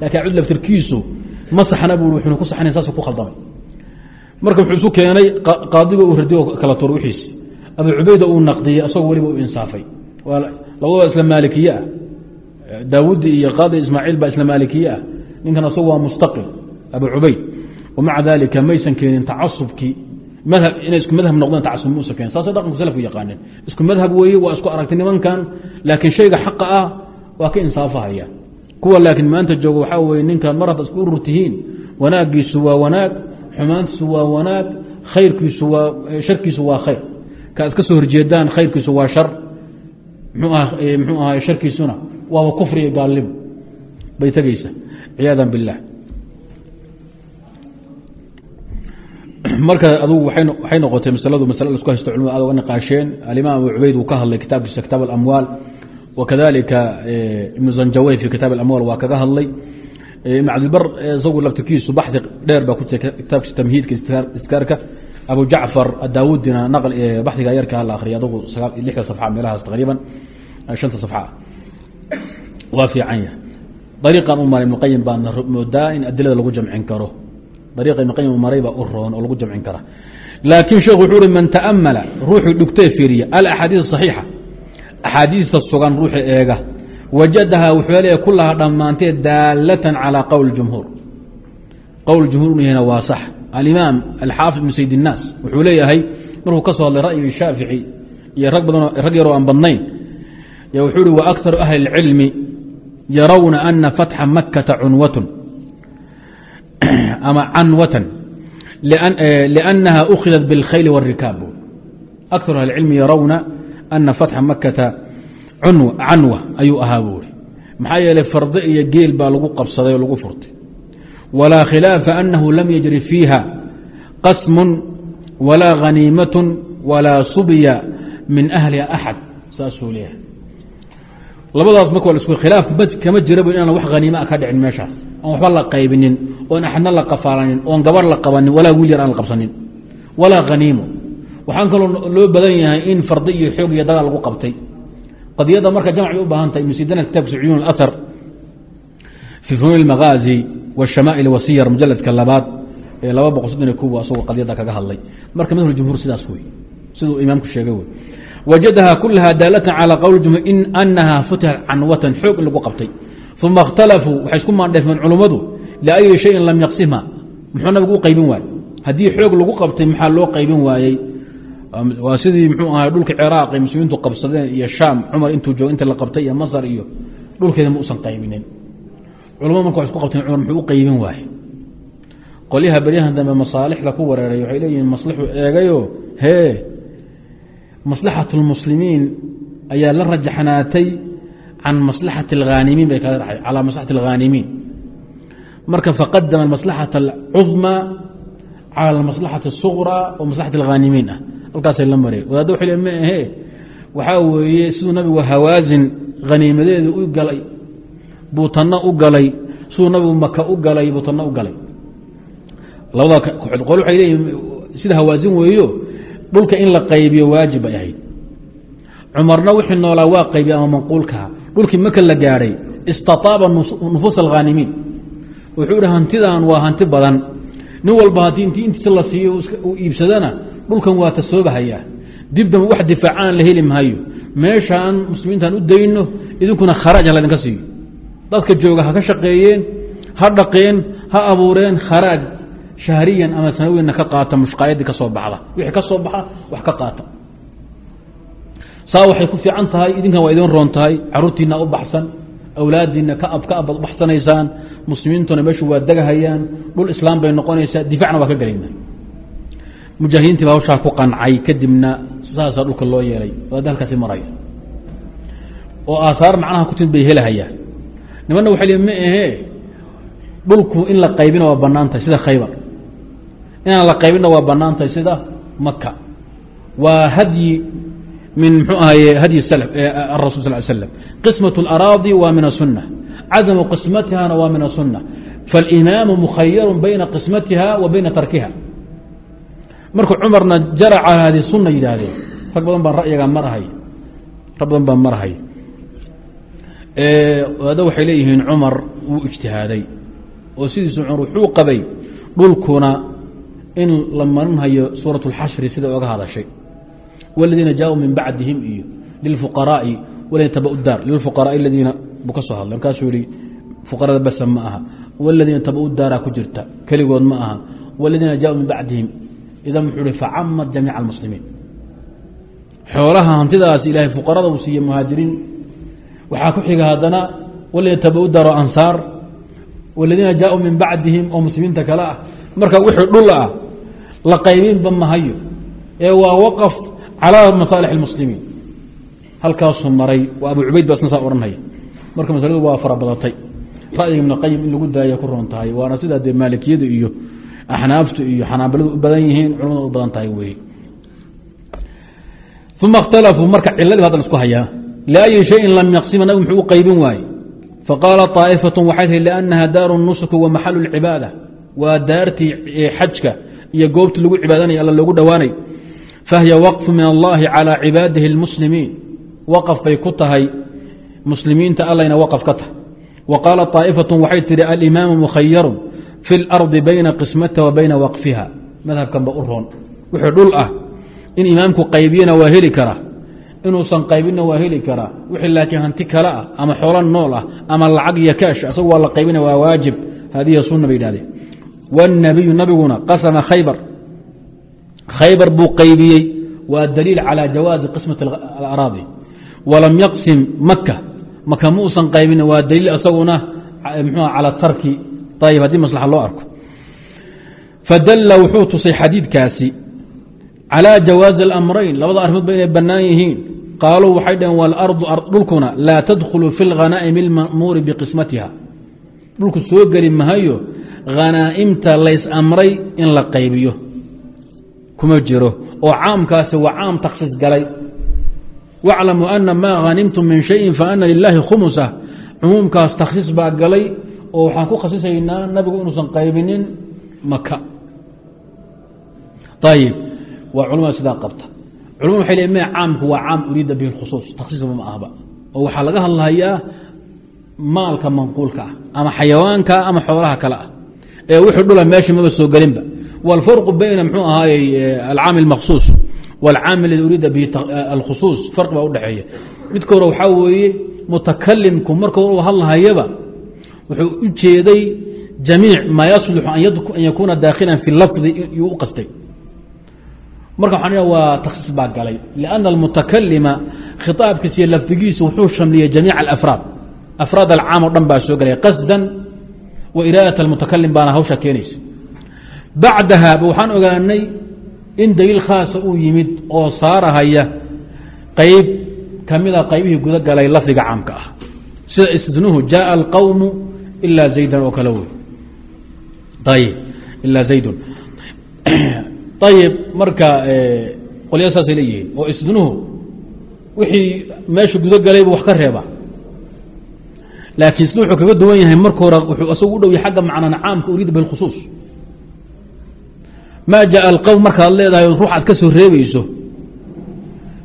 laakiin cud ma saxna bu wuxuna ku saxnayn saasuu ku khaldamay. Marka wuxuu isu keenay qaadiga uu radiyo kala turo wixiisi abu cubayda uu naqdiyey asagoo weliba u insaafay. Labadaba isla maalikiye ah. Daawudi iyo qaadi ismaaciil baa isla maalikiye ah. Ninkan asagu waa mustaqil abu cubayd. Wamaca dalika maysan keenin tacasubkii. Madhab inay isku madhab noqdeen tacasub muusa keenin. Saasay dhaqanku salafku yaqaaneen. Isku madhab weeye waa isku aragtay nimankan laakiin shayga xaqa ah waa ka insaafahaya kuwa laakiin maanta jooga waxaa weye ninkaad mar hadda isku urur tihiin wanaagiisu waa wanaag xumaantiisu waa wanaag khayrkiisu waa sharkiisu waa khayr. Kaad iska soo horjeedaan khayrkiisu waa shar. Mxuu ahay sharkiisuna? Waaba kufri iyo gaalnimo. Bay tegeysa ciyaada biاllah marka adugu waxay noqotay masaladu masale lasku haysto culimada aad uga niqaasheen. Alimaam abu cubayd uu ka hadlay kitaabkiisa kitaab alamwaal wakadalika ibnu zanjawey fi kitaab alamwaal waa kaga hadlay ibn cabdilbar isagu laftirkiisu baxdi dheer baa ku jira kitaabkiisa tamhiidka iskaarka abu jacfar adaawudina baxdiga yarka la akriya adugu lixda safxa meelahaas taqriiban shanta safxa waa fiican yahay dariiqan u maray ibnuqayim baa moodaa in adilada lagu jamcin karo dariiqa ibnuqayim u maray baa u roon oo lagu jamcin kara laakiin sheekhu wuxuu uhi man ta'amala ruuxuu dhugtee fiiriya alaxaadiis saxiixa axaadiista sugan ruuxii eega wajadaha wuxuu leeyahay kulahaa dhammaanteed daalatan calaa qowl jumhuur qowl jumhuur inu yahayna waa sax alimaam alxaafid ibnu sayd innaas wuxuu leeyahay markuu ka soo hadlay ra'yi shaafici iyo rag badanoo rag yaroo aan badnayn wuxuu uhi waakharu ahli اlcilmi yarawna ana fatxa makata cunwatun ama canwatan liannaha ukhidat biاlkhayl wاrikaab akaru ahli cilmi yarawna ana fatxa makata canwa ayuu ahaa buuri maxaa yeelay fardo iyo geel baa lagu qabsaday oo lagu furtay walaa khilaafa anahu lam yajri fiiha qasmun walaa haniimat walaa subya min ahliha axad saasuu leeyahay labadaas marka khilaaf kama jiraba inaan wax haniima ka dhicin meeshaas oon waxba la qaybinin oon axadna la qafaalanin oon gabar la qabanin walaa wiil yar aan la qabsanin walaa haniimo waxaan kaloo loo badan yahay in fardi iyo xoog iyo dagaal lagu qabtay qadiyadda marka jamc bay u baahan tahay ibnusidana kitabkiisa cuyuun اlathar fii funuun اlmaghaazi wاshamaa'il wasiyar mujaladka labaad ee laba boqol soddon iyo kow asagoo qadiyadda kaga hadlay marka madhab jumhuur sidaas wey siduu imaamku sheegay wey wajadaha kulaha daalatan calى qowl jumhuur in anaha futixat canwatan xoog in lagu qabtay uma اkhtalafuu waxay isku maandheefmeen culummadu liayi shayin lam yaqsimha muxuu nabigu u qaybin waayey haddii xoog lagu qabtay maxaa loo qaybin waayey Waa sidii mxuu ahay dhulka ciraaq ay muslimiintu qabsadeen iyo shaam cumar intuu joogo inta la qabtay iyo masar iyo dhulkeeda ma usan qaybinin. Culamadu marka wa isku qabteen cumar muxuu u qaybin waaye? Qolyaha beryahan dambe masaalixda ku wareeray waxay leeyihiin maslixu eegayo hee maslaxat lmuslimiin ayaa la rajaxnaatay can maslaxati alghaanimiin bay kala dhaxay calaa maslaxati alghaanimiin marka faqadama maslaxata alcudma cala maslaxati الsuqraa wa maslaxati alghaanimiin ah halkaasay la mareen wadaadda le ma ahe waxaa weeye siduu nabigu hawaasin haniimadeedu u galay buu tanna u galay siduu nabigu maka u galay buu tanna u galay. Labada kooxood qol waxay leeyihiin sida hawaasin weeyo dhulka in la qaybiyo waajib bay ahayd. Cumarna wixii noolaa waa qaybiya ama manquulkaha dhulkii maka la gaadhay istaaaba nufuus alghaanimiin. Wuxuu ihi hantidan waa hanti badan. Nin walba haddii intii intiisa la siiyo uu iibsadana dhulkan waa tasoobahayaa dibdama wax difaacaan la heli maayo. Meeshaan muslimiintaan u dayno idinkuna kharaaj ha laydinka siiyo. Dadka jooga ha ka shaqeeyeen ha dhaqeen ha abuureen kharaaj shahriyan ama sanawiyanna ka qaata mushqaayaddii ka soo baxda. Wixii ka soo baxa wax ka qaata. Saa waxay ku fiican tahay idinkan waa idin roon tahay caruurtiina u baxsan awlaadiina ka ab ka abad ubaxsanaysaan muslimiintuna meeshu waa degahayaan dhul islaam bay noqonaysaa difacna waa ka gelayna mujaahidiintii baa hawshaa ku qancay kadibna saasaa dhulka loo yeelay waada halkaasi maraya oo aaaar macnaha ku timid bay helahayaan nimanna waxay li ma ahee dhulku in la qaybina waa banaan tahay sida khaybar inaan la qaybinna waa banaan tahay sida maka waa hadyi min mxuu ahaye hadyi arasul sal slm qismaة اlaraadi waa min aلsunة cadamu qismatihana waa min aلsunة faاlimaamu mukhayaru bayna qismatiha wa bayna tarkiha marka cumarna jaraca hadi sunna yidhaahdeen rag badan baan ra'yigaa marahay rag badan baan marahay ada waxay leeyihiin cumar wuu ijtihaaday oo sidiisu cumar wuxuu qabay dhulkuna in la marinhayo suuraة اlxashri sida oga hadashay wاladiina jaaءuu min bacdihim iyo lilfuqaraaءi wladina taba daar lilfuqaraai aladiina buu ka soo hadlay markaasuu yihi fuqarada basa ma aha wاladiina taba daaraa ku jirta keligood ma aha wاladiina jaaءuu min bacdihim idan muxuu hi facamad jamiica almuslimiin xoolaha hantidaas ilaahay fuqarada uu siiye muhaajiriin waxaa ku xiga haddana waladiina tabaw daro ansaar waladiina jaa-u min bacdihim oo muslimiinta kale ah marka wixii dhula ah la qaybiinba mahayo ee waa waqaf calaa masaalix اlmuslimiin halkaasuu maray waa abu cubayd ba isna saa odhanhaya marka masaladu waa fara badatay ra'yiga ibn qayim in lagu daaya ku roon tahay waana sidaa dee maalikiyada axnaaftu iyo xanaabiladu u badan yihiin culamadu u badan tahay wey uma اkhtalafuu marka ciladii hadan isku hayaa liأyi shayin lam yaqsima nabig muxuu u qaybin waaye faqaala طaaئifaة waxay tihi liأnnaha daaru nusuki wa maxalu اlcibaada waa daartii xajka iyo goobtii lagu cibaadanaya alla loogu dhowaanay fahiya waqfu min allahi calى cibaadihi اlmuslimiin waqf bay ku tahay muslimiinta allayna waqf ka tahay wa qaala طaaئifaة waxay tihi alimaamu mukhayaru fi اlardi bayna qismatiha wa bayna waqfiha madhabkan ba u roon wixii dhul ah in imaamku qaybiyana waa heli karaa inuusan qaybinna waa heli karaa wixii laakiin hanti kale ah ama xoolo nool ah ama lacag iyo kaash isagu waa la qaybina waa waajib hadihi sunna bay yidhahdeen wالnabiyu nabiguna qasma khaybar khaybar buu qaybiyey waa daliil calى jawaazi qismaة اlaraadi walam yaqsim maka maka ma usan qaybina waa daliil isaguna mxu calى tarki ayb haddii maslaxa loo arko fadalla wuxuu tusay xadiidkaasi calى jawaazi اlamrayn labada arrimoodba inay bannaan yihiin qaaluu waxay dhaheen walardu dhulkuna laa tadkhulu fi اlghanaa'imi اlma'muuri biqismatiha dhulku soo geli mahayo khanaa'imta lays amray in la qaybiyo kuma jiro oo caamkaasi waa caam takhsiis galay wاclamuu ana maa hanimtum min shayin faana lilaahi khumusa cumuumkaas takhsiis baa galay oo waxaan ku khasisaynaa nabigu inuusan qaybinin maka ayib waa culamada sidaa qabta culamadu waxay le me caamku waa caam uriida bihi khusuus takhsiisba ma ahba oo waxaa laga hadlahayaa maalka manquulka ah ama xayawaanka ama xoolaha kale ah ee wixii dhula meesha maba soo gelinba wاlfarqu bayna mxuu ahaayey alcaam اlmaksuus wاlcaam aladi uriida bihi alkhusuus farqi baa udhexeeya midka hore waxaa weeye mutakalimku marka u hadlahayaba wuxuu u jeeday jamiic maa yaslixu an yakuuna daakhilan fi lafdi yuu u qastay. Marka waxaan waa takhsiis baa galay lianna almutakalima khitaabkiisa iyo lafdigiisu wuxuu shamliyey jamiica alafraad. Afraad alcaam o dhan baa soo gelaya qasdan wa iraadat almutakalim baana hawsha keenaysa. Bacdaha waxaan ogaanay in daliil khaasa uu yimid oo saarahaya qayb kamida qaybihii guda galay lafdiga caamka ah. Sida istidnuhu jaءa alqawmu ilaa zaydan oo kale wey ayib ilaa zaydun ayib marka qolya saasay leeyihiin oo istidnuhu wixii meesha guda galaybu wax ka reeba laakiin isna wuxuu kaga duwan yahay marka hore wuxuu isagu u dhow yahay xagga macnana caamka uriida bilkhusuus maa jaءa alqowm markaad leedahay ruuxaad ka soo reebayso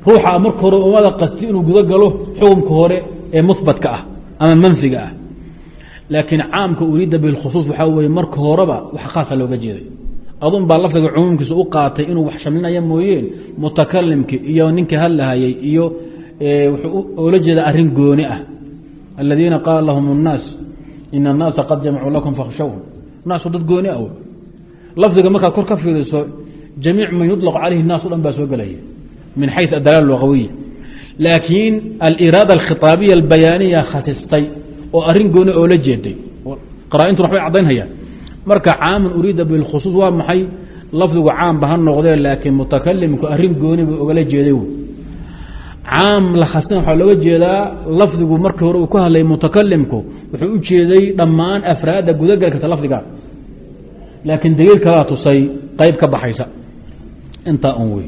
ruuxa marka hore umada qasti inuu guda galo xukumka hore ee muhbatka ah ama manfiga ah laakiin caamka uriida bilkhusuus waxaa weye marka horeba wax khaasa looga jeeday adun baa lafdiga cumuumkiisa u qaatay inuu wax shamlinaya mooyeen mutakalimki iyo ninkii hadlahayay iyo wuxuu oola jeeda arrin gooni ah aladiina qaala lahum الnaas ina الnaasa qad jamacuu lakum fakhshawhum naasu dad gooni ah lafdiga markaad kor ka fiiriso jamiic man yuطlaq calayhi الnaas o dhan baa soo gelaya min xayu adalaal lugawiya laakiin aliraada alkhitaabiya albayaaniya khasistay oo arrin gooni oo la jeeday. Qaraa-intu waxbay caddaynhayaan marka caamun uriida bilkhusuus waa maxay? Lafdigu caamba ha noqdee laakiin mutakalimku arrin gooni buu ogala jeeday caam la khasina waxaa looga jeedaa lafdigu markii hore uu ku hadlayay mutakalimku wuxuu u jeeday dhammaan afraadda gudagali karta lafdiga. Laakiin daliil kalaa tusay qayb ka baxaysa. Intaa un wey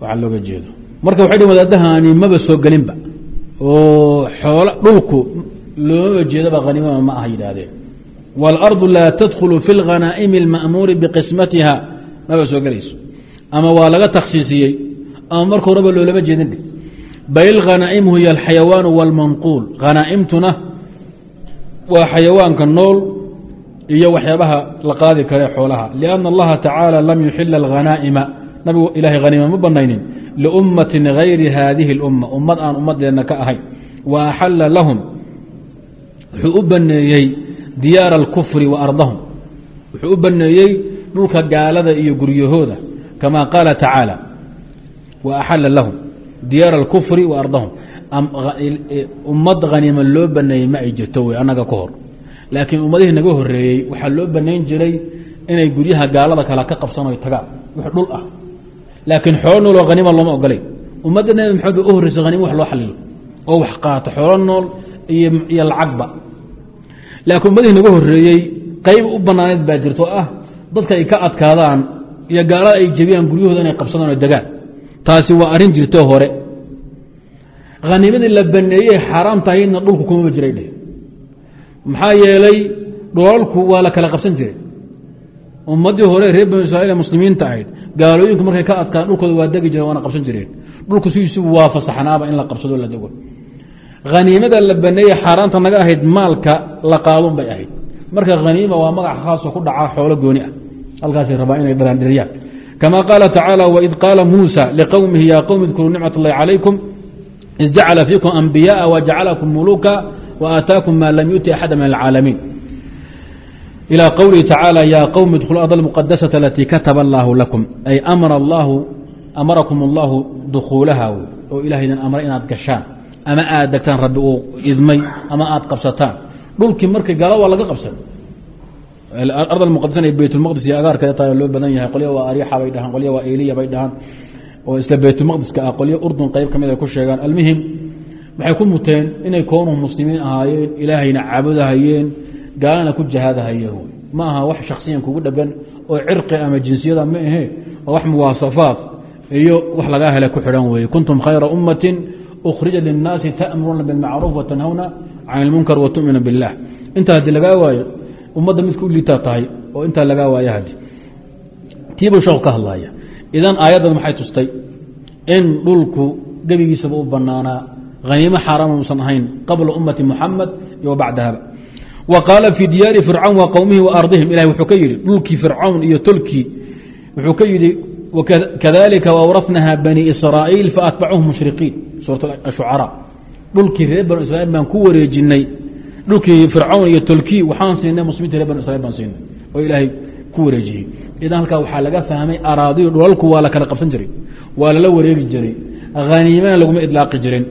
waxaa looga jeedo. Marka waxay dhi wadaadahani maba soo gelinba oo xoolo dhulku loomaba jeedaba haniimama ma aha yidhaahdeen wاlarضu laa tadkulu fi اlghanaa'imi اlma'muuri biqismatiha maba soo gelayso ama waa laga taksiisiyey ama marka horeba loolama jeedin bal ilhanaa'imu hiy alxayawaan wاlmanquul hanaa'imtuna waa xayawaanka nool iyo waxyaabaha la qaadi kare xoolaha لأn اllaha tacaalى lam yuxila اlghanaa'ima nabigu ilahay haniima ma banaynin liummatin gayri haadihi اlumma ummad aan ummadeenna ka ahayn wa axala lahum wuxuu u baneeyey diyaara alkufri wa ardahum wuxuu u baneeyey dhulka gaalada iyo guryahooda kama qaala tacaala wa axala lahum diyaara alkufri wa ardahum ummad haniima loo baneeyey ma ay jirto wey annaga ka hor laakiin ummadihii naga horeeyey waxaa loo banayn jiray inay guryaha gaalada kale ka qabsanayo tagaan wix dhul ah laakiin xoolo nooloo haniima looma ogolay. Ummadda nebi maxamed ba u horreysay hanima wax loo xalilo oo wax qaato xoolo nool iyo lacagba. Laakiin ummadihii naga horeeyey qayb u banaaneed baa jirto ah dadka ay ka adkaadaan iyo gaalada ay jebiyaan guryahooda inay qabsadaan oo degaan. Taasi waa arrin jirto hore. Haniimadii la baneeyey xaaraam tahayna dhulku kumaba jiray dheh. Maxaa yeelay dholalku waa la kala qabsan jiray. Ummaddii hore reer banu israiil muslimiinta ahayd gaalooyinku markay ka adkaan dhulkooda waa degi jireen waana qabsan jireen. Dhulku sidiisu waa fasaxnaaba in la qabsado la dego haniimada la baneeyey xaaraanta naga ahayd maalka la qaadun bay ahayd. Marka haniima waa magac khaasoo ku dhaca xoolo gooni ah. Halkaasay rabaa inay dharaandhiriyaan kama qaala tacaala waid qaala muusa liqowmihi yaa qowmi idkuruu nicmat اllahi calaykum id jacala fiikum anbiyaءa wajacalakum muluka waataakum ma lam yuti axada min alcaalamiin ilى qowlihi tacaalى ya qowmi idkhulu ard اlmuqadasaةa alatii kataba allahu lakum ay amara allahu amarakum اllahu dukhuulaha oo ilaahaydan amray inaad gashaan ama aad degtaan rabbi uu idmay ama aad qabsataan dhulkii markay gaala waa laga qabsan ard muqadasan ee baytulmaqdis iyo agaarkeeda taa loo badan yahay qolya waa aryaxa bay dhahaan qolya waa eliya bay dhahaan oo isla baytulmaqdiska ah qolyo urdun qayb ka mid ay ku sheegaan almuhim waxay ku muteen inay koonuhu muslimiin ahaayeen ilaahayna caabudahayeen gaalana ku jahaadahayeen ma aha wax shaksiyan kugu dhegan oo cirqi ama jinsiyada ma ahe oo wax muwaasafaad iyo wax lagaa hele ku xidhan weeye. Kuntum khayra ummatin ukhrija linnaasi ta'muruuna bilmacruuf watanhawna can ilmunkar watu'minu biاllah intaa haddii lagaa waayo ummadda midka u liitaa tahay oo intaa lagaa waayo haddi tiibuu sheeku ka hadlaya idan aayaddan maxay tustay? In dhulku gebigiisaba u banaanaa haniimo xaaraama uusan ahayn qabla ummati muxamed iyo bacdahaba wa qaala fii diyaari fircawn wa qowmihi wa ardihim. Ilahi wuxuu ka yidhi dhulkii fircawn iyo tolkii wuxuu ka yidhi kadalika wawrafnaha bani israa'iil faatbacuhum mushriqiin. Suurat ashucaraa. Dhulkii reer banu israiil baan ku wareejinay dhulkii fircawn iyo tolkii waxaan siinay muslimiinta reer banu israiil baan siinay oo ilaahay ku wareejiyey. Idan halkaa waxaa laga fahmay araadiyu dhulalku waa la kala qabsan jiray waa lala wareegi jiray haniimana laguma idlaaqi jirin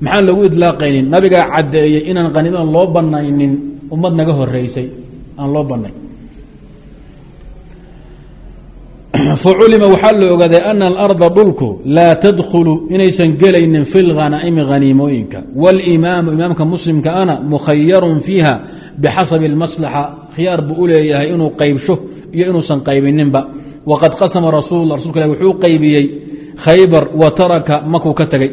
maxaan lagu idlaaqaynin? Nabigaa caddeeyey inaan qaniimada loo banaynin ummad naga horeysay aan loo banayn faculima waxaa la ogaaday ana alarda dhulku laa tadkhulu inaysan gelaynin fi lghanaa'imi haniimooyinka walimaamu imaamka muslimka ana mukhayarun fiiha bixasabi اlmaslaxa khiyaar buu u leeyahay inuu qaybsho iyo inuusan qaybininba waqad qasama rasuul rasulka wuxuu qaybiyey khaybar wa taraka makuu ka tegey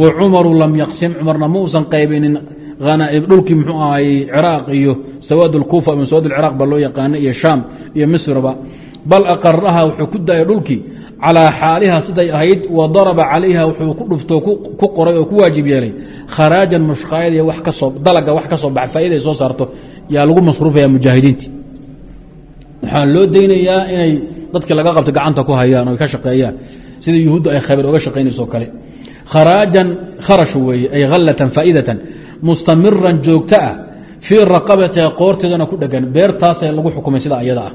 wacumaru lam yaqsim cumarna ma uusan qaybinin dhulkii mxuu ahay ciraaq iyo sawaad اkuufa min sawaad craaq ba loo yaqaana iyo shaam iyo misrba bal aqaraha wuxuu ku daayay dhulkii calىa xaaliha siday ahayd wa daraba calayha wuxuu ku dhufto ku qoray oo ku waajib yeelay. Kharaajan mushkaayad iyo dalaga wax ka soo bax faaida soo saarto. Yaa lagu masruufaya mujaahidiinti waxaa loo daynayaa inay dadka laga qabto gacanta ku hayaan o ka shaqeeyaan. Sida yuhuudda ay khaybar oga shaqaynayso kale kharaajan kharash weeye ay halatan faa'idatan mustamiran joogto ah fii raqabatiha qoorteedana ku dhegan beertaasee lagu xukumay sida ayada ah.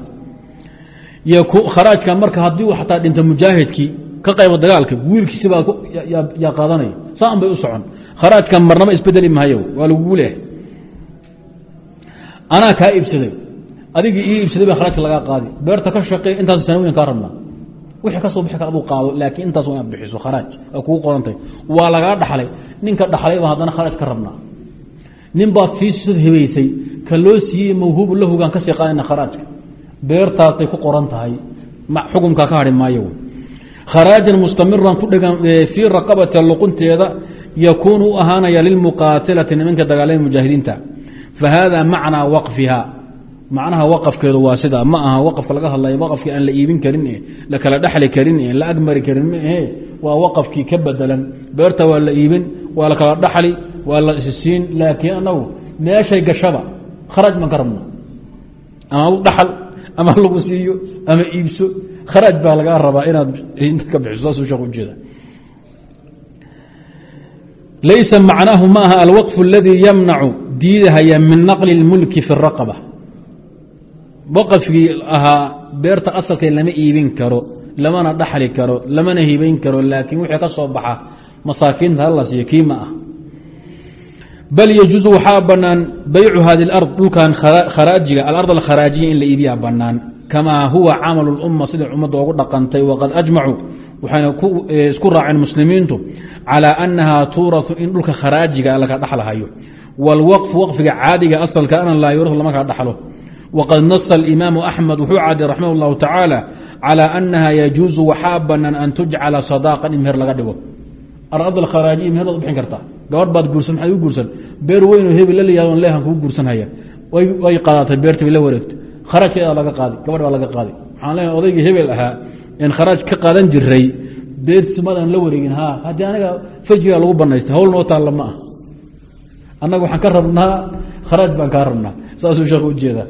Kharaajka marka haddii ataa dhinta mujaahidkii ka qaybo dagaalka wiilkiisibaa yaa qaadanaya. Saan bay u socon. Kharaajka marnaba isbedeli mahayo waa lagugu leehay anaa kaa iibsaday. Adigii ii iibsaday baa kharaajka lagaa qaadi. Beerta ka shaqey intaas sanawiyan kaa wixii ka soo bixi kara aduu qaado laakiin intaas waa inaad bixiso kharaaj. Waa kugu qorantay waa lagaa dhaxlay. Ninka dhaxlay baa haddana kharaaj ka rabnaa. Nin baad fiisad hebaysay ka loo siiyey mawhuubu lahugaan ka sii qaadana kharaajka. Beertaasay ku qoran tahay. Xukumkaa ka hadhi maayo kharaajan mustamiran ku dhegan fii raqabati luqunteeda yakuunu u ahaanaya lilmuqaatilati nimanka dagaalama mujaahidiinta fa hada macnaa waqfiha macnaha waqafkeedu waa sidaa ma aha waqafka laga hadlaya waqafkii aan la iibin karin e la kala dhexli karin e la agmari karin maahe waa waqafkii ka bedelan beerta waa la iibin waa la kala dhaxli waa la isisiin laakiin anagu meeshay gashaba kharaaj baan ka rabna ama dhaxal ama lagu siiyo ama iibso kharaaj baa lagaa rabaa inaad ka bixiso saasuu sheekh ujeeda laysa macnaahu ma aha alwaqfu aladii yamnacu diidahaya min naqli اlmulki fi الraqaba waqafkii ahaa beerta asalkee lama iibin karo lamana dhaxli karo lamana hibayn karo laakiin wixii ka soo baxa masaakiinta hala siiyo kii ma ah bal yjuuzu waxaa banaan baycu hadi اard dhulkan kharaajiga alard alkharaajiya in la iibiyaa banaan kamaa huwa camal اluma siday ummadda ogu dhaqantay waqad ajmacuu waxayna isku raaceen muslimiintu calى anaha tuuratu in dhulka kharaajiga laga dhaxlahayo wاlwqfu waqfiga caadiga asalka ana laa yurhu lama kala dhaxlo waqad nasa اimaamu axmed wuxuu caday raximah اllahu tacaala calى anaha yajuuzu waxaa banaan an tujcala sadaqan in meher laga dhigo arad alkharaajiya meher baad u bixin kartaa gabadh baad guursan maxaad u guursan beer weynoo hebel la layihahdo on leehan kugu guursanhaya way qaadatay beerta bay la wareegto kharaajkeedaa laga qaadi gabadh baa laga qaadi waxaan leenahay odaygii hebel ahaa en kharaaj ka qaadan jiray beertimadan la wareegin ha haddii aniga fajigaa lagu banaystay hawl noo taalla ma ah annaga waxaan ka rabnaa kharaaj baan kaa rabnaa saasuu sheekh ujeedaa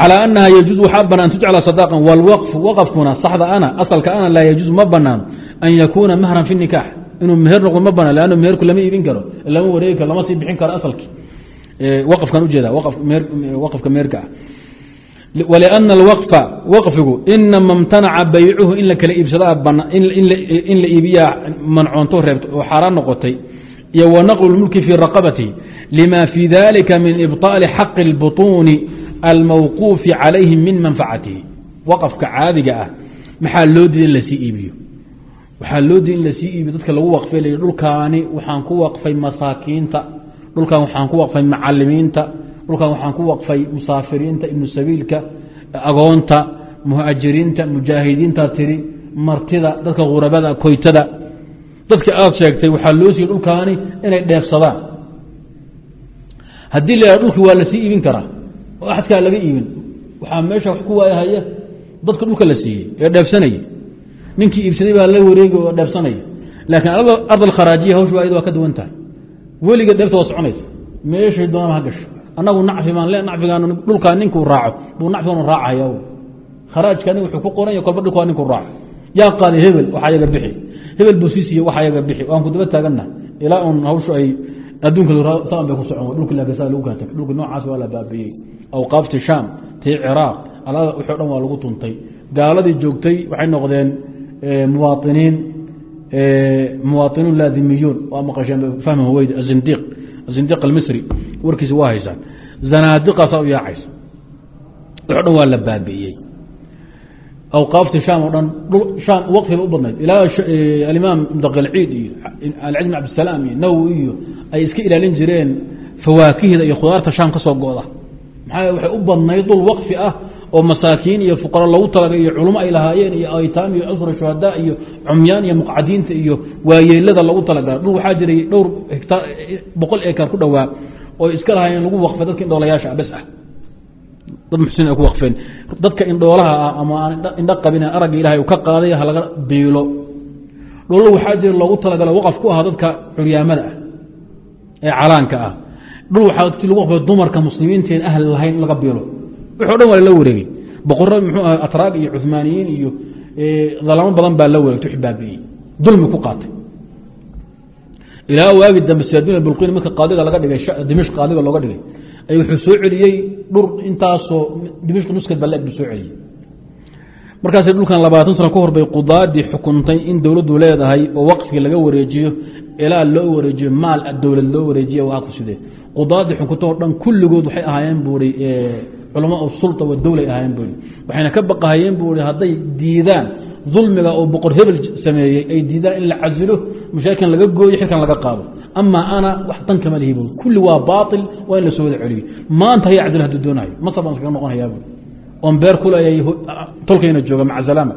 calى anaha yajuuz waxaa banaan tujcala sadaqan wاlwqfu waqfkuna saxda ana asalka ana laa yajuuz ma banaan an yakuuna mahran fi nikaax inuu meher noqdo ma banaan lann meherku lama iibin karo lama wareegi karo lama sii bixin karo asalki waqfkan ujeeda waqfka meherka ah wlأna اlwqfa waqfigu inama اmtanaca baycuhu in la kala iibsadaa in la iibiyaa mancoonto reebt oo xaaraan noqotay iyo wanaqlu اlmulki fii raqabati lima fii dalika min ibطaali xaqi اlbuطuuni almawquufi calayhim min manfacatihi. Waqafka caadiga ah maxaa loo diiday in la sii iibiyo? Waxaa loo diiday in la sii iibiyo dadka lagu waqfay l dhulkaani waxaan ku waqfay masaakiinta dhulkan waxaan ku waqfay macalimiinta dhulkan waxaan ku waqfay musaafiriinta ibnu sabiilka agoonta muhaajiriinta mujaahidiinta tiri martida dadka khurabada koytada. Dadka aada sheegtay waxaa loo siiyey dhulkaani inay dheefsadaan. Haddii la yihah dhulkii waa la sii iibin karaa oo axadkaa laga iibin. Waxaa meesha ku waayahaya dadka dhulka la siiyey ee dheefsanaya ninkii iibsaday baa la wareegi oo dheefsanaya laakiin ard alkharaajiya hawshu ayad waa ka duwan tahay. Weliga dheefta waa soconaysa. Meeshay doonama ha gasho. Annagu nacfi baan le nacfigaan dhulkaa ninkuu raaco. Buu nacfigan raacaya kharaajkani wuxuu ku qoranya kolba dhulkaa ninkuu raaco. Yaa qaaday hebel waxaa yaga bixi. Hebel buu sii siiye waxaa yaga bixi. Waan ku daba taaganna ilaa un hawshu ay adduunka saan bay ku socon. Dhulki laakiin saa lagu kaatag dhulki noocaas waa la baabiiyey awqaafti shaam tii ciraaq alada wixii o dhan waa lagu tuntay. gaaladii joogtay waxay noqdeen muwainiin muwaainuun laadimiyuun waa maqasheen fahma huweyd azindiq azindiq almisri warkiisi waa haysaan zanaadiqaasaa u yaacaysa wuxo dhan waa la baabi'iyey awqaafti shaam oo dhan shaam waqfiba u badnayd ilaa alimaam mudaqilciid iyo alcid bn cabdisalaam iyo nawowi iyo ay iska ilaalin jireen fawaakihda iyo khudaarta shaam ka soo go'da maxaa waxay u badnayd dul waqfi ah oo masaakiin iyo fuqaro lagu talagay iyo culmo ay lahaayeen iyo aytaam iyo cusra shuhada iyo cumyaan iyo muqcadiinta iyo waayeelada lagu talagala dhul waxaa jiray dhowr boqol eekar ku dhowaa oo iska lahaayeen lagu waqfay dadka indhoolayaasha bes ah. Dad muxsiniin ay ku waqfeen. Dadka indhoolaha ah ama aan indho qabin aragga ilahay u ka qaaday ha laga biilo. Dhullo waxaa jira loogu talagalo waqaf ku ahaa dadka curyaamada ah ee calaanka ah dhul waxaa ti lagu waqfay dumarka muslimiinteen ahl lahayn in laga biilo. Wixo dhan waa lala wareegey boqoro muxuu aha atraag iyo cuhmaaniyiin iyo dalamo badan baa la wareegtay wix baabi'iyey dulmi ku qaatay. Ilaa waagi dambe siyaadin bulqini marka qaadiga laga dhigay dimishq qaadiga looga dhigay ay wuxuu soo celiyey dhur intaasoo dimishq nuskad baa laeg buu soo celiyey. Markaas dhulkan labaatan sano ka hor bay qudaadii xukuntay in dowladdu leedahay oo waqfigi laga wareejiyo ilaa loo wareejiyo maal dowlad loo wareejiya waa ku qudaadii xukuntoo dhan kulligood waxay ahaayeen buui culamaa sulta wa dowlay ahaayeen buui waxayna ka baqahayeen buui hadday diidaan dulmiga oo boqor hebel sameeyey ay diidaan in la casilo mushaakin laga gooyo xilkan laga qaado. Amaa ana wax dan kama lihi bu kulli waa baail waa in la soo wada celiyo. Maanta haya casilo haduu doonayo. Masar baan iskaga noqonayaa bu oon beer kuleeyay tolkayna jooga maca salaama.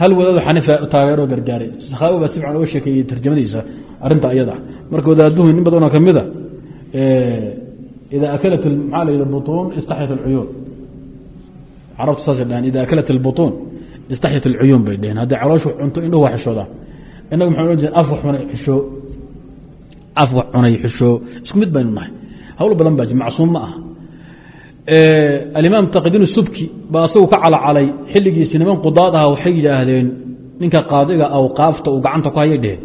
Hal wadaado xanifa taageeroo gargaaray. Sakhaawi baa si fiican oga sheekeeyey tarjamadiisa arrinta iyada marka wadaaduhu nin badanoo kamida ida akalat maxaa la butuun istaxyat alcuyuun carabtu saasay dhaheen ida akalat albutuun istaxyat alcuyuun bay dheheen hadday calooshu cunto indhuhu waa xishoodaan. Innagu maxaan ohan jire af wax cunay xishoo cunay xishoo isku mid baynu nahay. Hawl badan baa ji macsuum ma aha. Alimaam taqdiin subki baa asagu ka calacalay xilligiisi niman qudaad aha waxay yidhaahdeen ninka qaadiga awqaafta uu gacanta ku hayay dheheen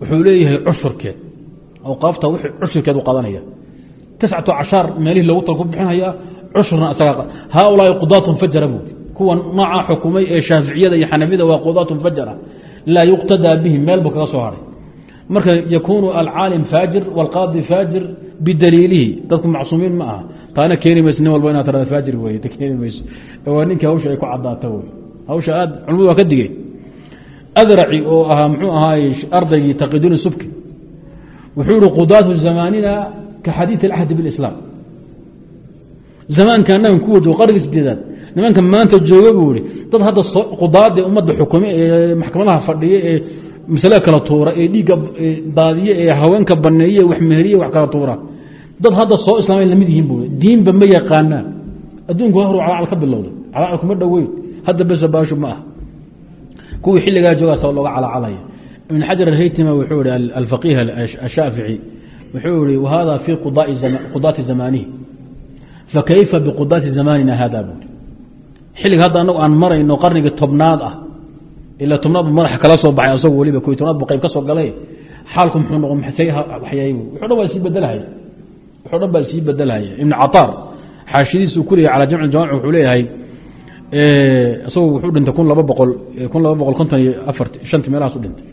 wuxuu leeyahay cushurkeed awqaafta w cushurkeed u qadanaya tiscatu cashaar meelihii loogu tal ku bixinaya cushurna isaga haaulaai qudaatun fajara buui kuwa nooca xukumay ee shaaficiyada iyo xanafiyada waa qudaatun fajara. Laa yuqtadaa bihi meel buu kaga soo haray. Marka yakuunu alcaalim faajir wاlqaadi faajir bidaliilihi. Dadku macsuumiin ma aha. Taana keeni mayso nin walba inaad tirada faajir wey keeni mayso. Waa ninka hawsha ay ku cadaato hawsha aad culmadu waa ka digey adraci oo ahaa muxuu ahaay ardaygii taqiduuni subki. Wuxuu ihi qudaatu zamaanina ka xadiid alcahdi biاlislaam zamaanka nagan ku wajo qarnigi sideedaad nimanka maanta jooga buu ihi dad hadda qudaadee ummadda xukume ee maxkamadaha fadhiya ee masalada kala tuura ee dhiigga daadiye ee haweenka baneeye wax meheriye wax kala tuura. Dad hadda soo islaamay la mid yihiin bui diinba ma yaqaanaan. Adduunku hor calaacal ka bilowday calaacal kuma dhoweyn. Hadda bese baashu ma ah kuwii xilligaa joogaasa looga calacalaya. Ibn xajar alhaytima wuxuu ihi alfaqiih ashaafici wuxuu ihi wahada fii qudaati zamaanihi fakayfa biqudaati zamaanina hada buui xilliga hadda anagu aan marayno qarnigii tobnaad ah ilaa tobnaad bu madaxa kala soo baxay asagoo weliba ko tobnaad bu qayb ka soo galay. Xaalku muxuu noqon waxyaay wuxuu dhan waa sii bedelhaya wuxuu dhan baa sii bedelhaya ibn cataar xaashiyadiisuu ku leeyahy calaa jamci jamac wuxuu leeyahay isagu wuxuu dhintay kun laba boqol kun laba boqol konton iyo afart shanti meelahaas u dhintay.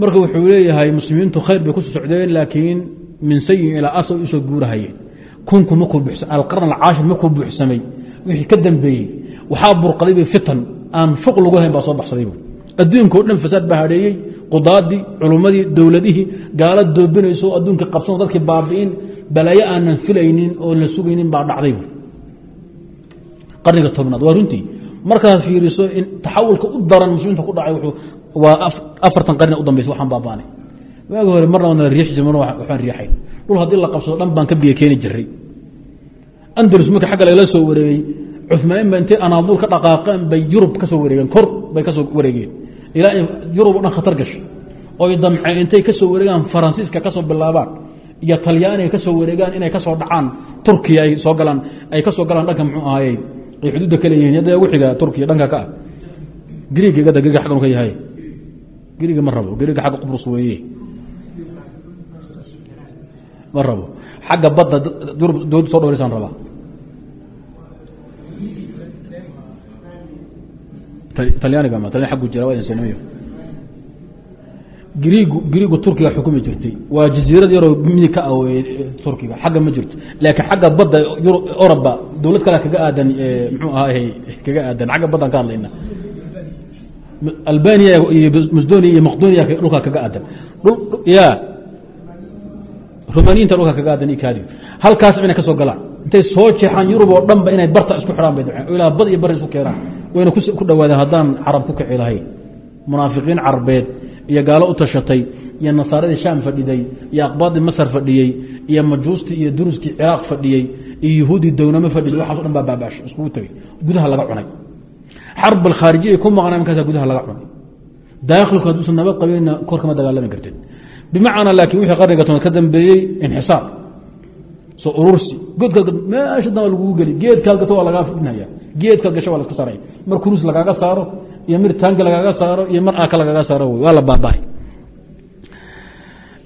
Marka wuxuu leeyahay muslimiintu khayr bay ku soo socdeen laakiin min sayin ilaa asal u soo guurahayeen. Kunku makuu buxsa alqarn alcaashir makuu buuxsamay wixii ka dambeeyey waxaa burqadayba fitan aan fuq lagu hayn baa soo baxsadaybu adduunka o dhan fasaad baa hadheeyey qudaadii culummadii dowladihii gaala doobinayso adduunka qabsan dadkii baabi'in balaayo aanan filaynin oo la sugaynin baa dhacdaybu qarniga tobnaad. Waa runtii. Markaad fiiriso in taxawulka u daran muslimiinta ku dhacay waa afartan qarni u dambaysa waxaan baabaanay. Waagi hore marna wana riix jir waxaan riixayn dhul haddii la qabsado dhan baan ka biyo keeni jiray. Andalus marka xagga lagala soo wareegey cumaan ba intay anaaduul ka dhaqaaqeen bay yurub ka soo wareegeen kor bay ka soo wareegeen. Ilaa yurub o dhan khatar gashay. Oy damceen intay ka soo wareegaan faransiiska ka soo bilaabaan iyo talyaaniga ka soo wareegaan inay ka soo dhacaan turkiya ay soo galaan ay ka soo galaan dhanka muxuu ahayey ay xuduudda ka leeyihiin yadda ugu xiga turkiya dhanka ka ah. Griiga gada griiga ka yahay. Griiga ma rabo griiga xagga qubrus weeye. Ma rabo. Xagga badda dowladda soo dhowraysaan rabaa talyaaniga ma talyan aggu jira waa idin sinamayo griigu griigu turkiga xukumi jirtay. Waa jaziirad yaroo midig ka awey turkiga. Xagga ma jirto. Laakiin xagga badda oraba dowlad kale kaga aadan mxuu ahaa kaga aadan. Xagga baddan ka hadlayna. Albaniya iyo masdonia iyo maqdonia dhulkaa kaga aadan. Ya. Romaniinta dhulkaa kaga aadan ikadi halkaas inay ka galaan. Intay soo jeexaan yurub oo dhan ba inay barta isku xidhaan bay daceen oo ilaa bad iyo bari isu keenaan wayna ku dhawaadeen haddaan carab ku kici lahayn. Munaafiqiin carbeed iyo gaalo u tashatay iyo nasaaradii shaam fadhiday iyo aqbaadii masar fadhiyey iyo majuustii iyo duruskii ciraaq fadhiyey iyo yahuudii downamo fadhiday waxaso dhan baa baabaasho iskugu tegey gudaha laga cunay. Xarb alkhaarijiya ay ku maqnaa markaasa gudaha laga cunay. Daakhilku hadduusan nabad qabinna kor kama dagaalami kartid. Bimacnaa laakiin wixii qarniga tonaad ka dambeeyey inxisaar soo urursi. Godkaad meesha dama lagugu geli. Geedkaad gato waa lagaa fidinaya geedkaad gasho waa la saaraya mar kuruus lagaaga saaro iyo mir taangi lagaaga saaro iyo mar aaka lagaaga saaro wey. Waa la baaba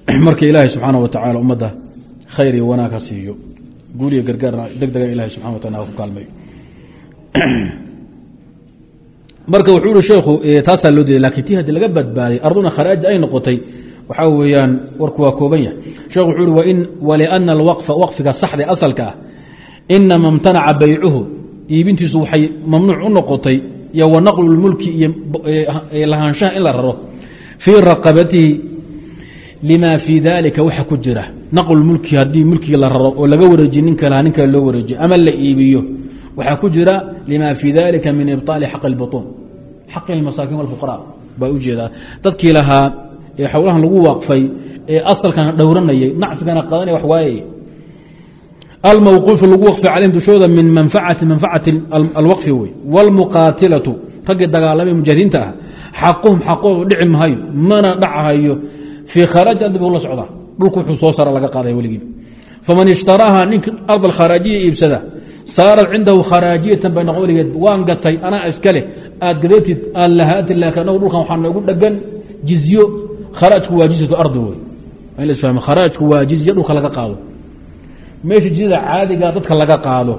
marka ilaahay subxaana wa tacaala ummadda khayr iyo wanaag siiyo. Guul iyo gargaarna deg degan ilahay subxana wa taala ku kaalmayo marka wuxuu ihi sheekhu taasaa loo diiday laakiin tii haddii laga badbaaday arduna kharaaji ay noqotay waxaa weeyaan warku waa kooban yahay. Sheekhu wuxuu wain waliana alwaqfa waqfiga saxda ee asalka ah inama imtanaca baycuhu iibintiisu waxay mamnuuc u noqotay iyo wa naqlu lmulki iyo lahaanshaha in la raro fii raqabatihi lima fii dalika waxa ku jira naqlu mulki haddii mulkiga la raro oo laga wareejiye nin kale nin kale loo wareejiyo ama la iibiyo waxaa ku jira lima fii dalika min ibطaali xaqi اlbuطuun xaqi اlmasaakiin wاlfuqara baa ujeedaa dadkii lahaa ee xowlahan lagu waqfay ee asalkana dhowranayay nacfigana qadanaya wax waayay almawquufu lagu waqfi calayhim dushooda min manfacati manfacati alwaqfi wey wاlmuqaatilatu raggii dagaalamay mujahidiinta ah xaquhum xaqoodu dhici mahayo mana dhachayo fii kharaaj adib la socdaa dhulku wuxuu soo saara laga qaadaya weligiiba faman ishtaraaha ninki ard alkharaajiya iibsada saarat cindahu kharaajiyatan bay noqon weligeed waan gatay anaa iskale aad gadatid aad lahaatid laakiin anagu dhulkan waxaa noogu dhegan jizyo kharaajku waa jizyatu ardi wey kharaajku meesha jizyada caadiga dadka laga qaado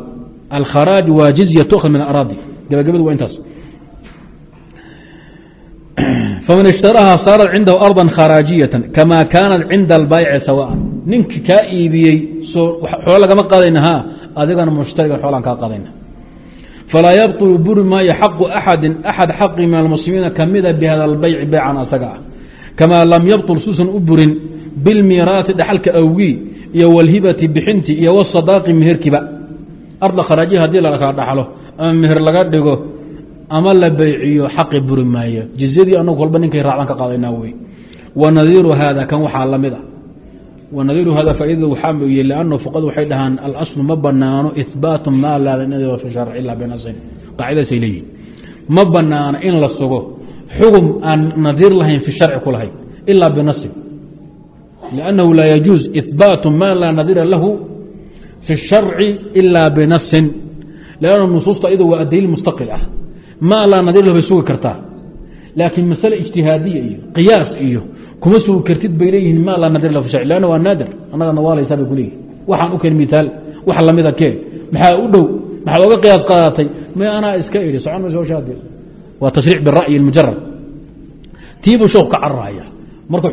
alkharaaj waa jizya tukhad min araadi gabagabadu waa intaas. Faman ishtarahaa saarat cindahu ardan kharaajiyatan kamaa kaanat cinda albaayici sawaan. Ninki kaa iibiyey xoolo lagama qaadayna ha adigana mushtariga xoolaan kaa qaadayna. Falaa yabطulu buri maayo xaqu axadi axad xaqi min almuslimiina kamida bi hada lbayci asaga ah. Kamaa lam yabطul suusan u burin bilmiiraati dhaxalka awgii iyo walhibati bixinti iyo wasadaaqi meherkiba arda kharaajiya haddii lakala dhaxlo ama meher laga dhigo ama la beyciyo xaqi buri maayo. Jizyadii anagu kolba ninkay raacdan ka qaadaynaa wey. Wanadiiru haada kan waxaa la mid a wanadiiru hada faaidada waxaa mooye lannu fuqadu waxay dhahaan alaslu ma banaano ihbaatu maa laa fi sharc ila binasin qaacidadaasay leeyihiin ma banaano in la sugo xugum aan nadiir lahayn fi sharci ku lahayn ila binasin liannahu laa yajuuz ihbaatu ma laa nadira lahu fi sharci ila binasin lanna nusuusta iyado waa adaliil mustaqil ah maa laa nadiir lahu bay sugi kartaa laakiin masale ijtihaadiya iyo qiyaas iyo kuma sugi kartid bay leeyihiin maa laa nadir lahu fi sharci lanna waa naadir annaga nawaalaysaa bay ku leeyihiin waxaan u keen miaal wax lamida keen maxaa u dhow maxaad oga qiyaas qaadatay me anaa iska idhi socon mayso hawshaadi waa tashriic bira'yi اlmujarad tiibuu sheekhu ka cararaya marka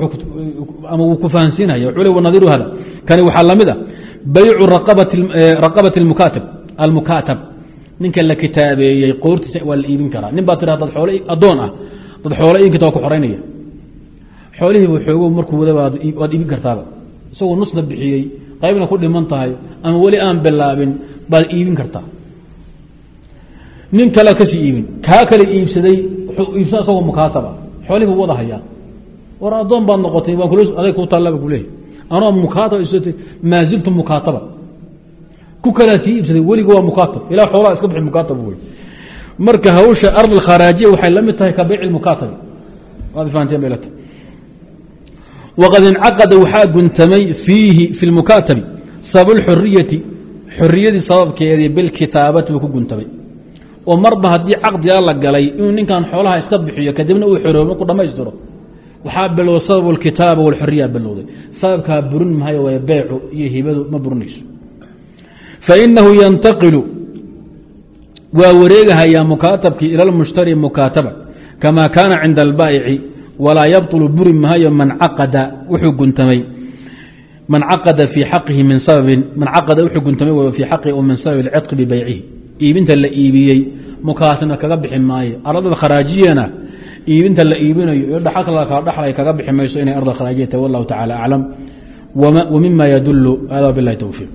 ama wuu ku fahansiinaya le wanadiru hada. Kani waxaa la mid a baycu raqabati almukaatab ninka la kitaabeeyey qoortiisa waa la iibin karaa. Nin baa tira dad ool addoon ah. Dad xoolo iinkata waa ku xoraynaya xoolihiibu xoogo markuu wada waad iibin kartaaba. Isagoo nusna bixiyey qaybna ku dhiman tahay ama weli aan bilaabin baad iibin kartaa. Nin kale ka sii iibin. Kaa kale iibsaday iibsa isagoo mukaataba. Xoolihii bu wada hayaa war addoon baad noqotay waan ku taallaba kuleeyahy anoo mukaataba iibsatay maa ziltu mukaataba ku kalaa sii iibsaday weliga waa mukaatab ilaa xoolaa iska bixi mukaatab wey marka hawsha ard waxay la mid tahay ka bayci mukaatabi waad fahanteen bay la tahay. Wqad incaqada waxaa guntamay fiihi fi lmukaatabi sabab اlxuriyati xuriyadii sababkeedii bilkitaabati buu ku guntamay. Oo marba haddii caqdigaa la galay inuu ninkan xoolaha iska bixiyo kadibna uu xoroobo ku dhammaystiro waxaa bilowday sabab اlkitaaba wاlxuriya bilowday sababkaa burin mahayo way beecu iyo hibadu ma burinayso fainahu yantaqilu waa wareegahayaa mukaatabkii ila lmushtari mukaataba kama kaana cinda albaa'ici walaa yabطulu buri mahayo man caqada wuxuu guntamay man caqada fii xaqihi min sababin man caqada wuxuu guntamay w fii xaqihi oo min sababi اlcidqi bibeycihi iibinta la iibiyey mukaatabna kaga bixi maayo ardada kharaajiyana iibinta la iibinayo iyo dhaxalka kala dhaxlay kaga bixi mayso inay arda kharaajiya tahay wallahu tacala aclam wa mima hada bilahi towfiiq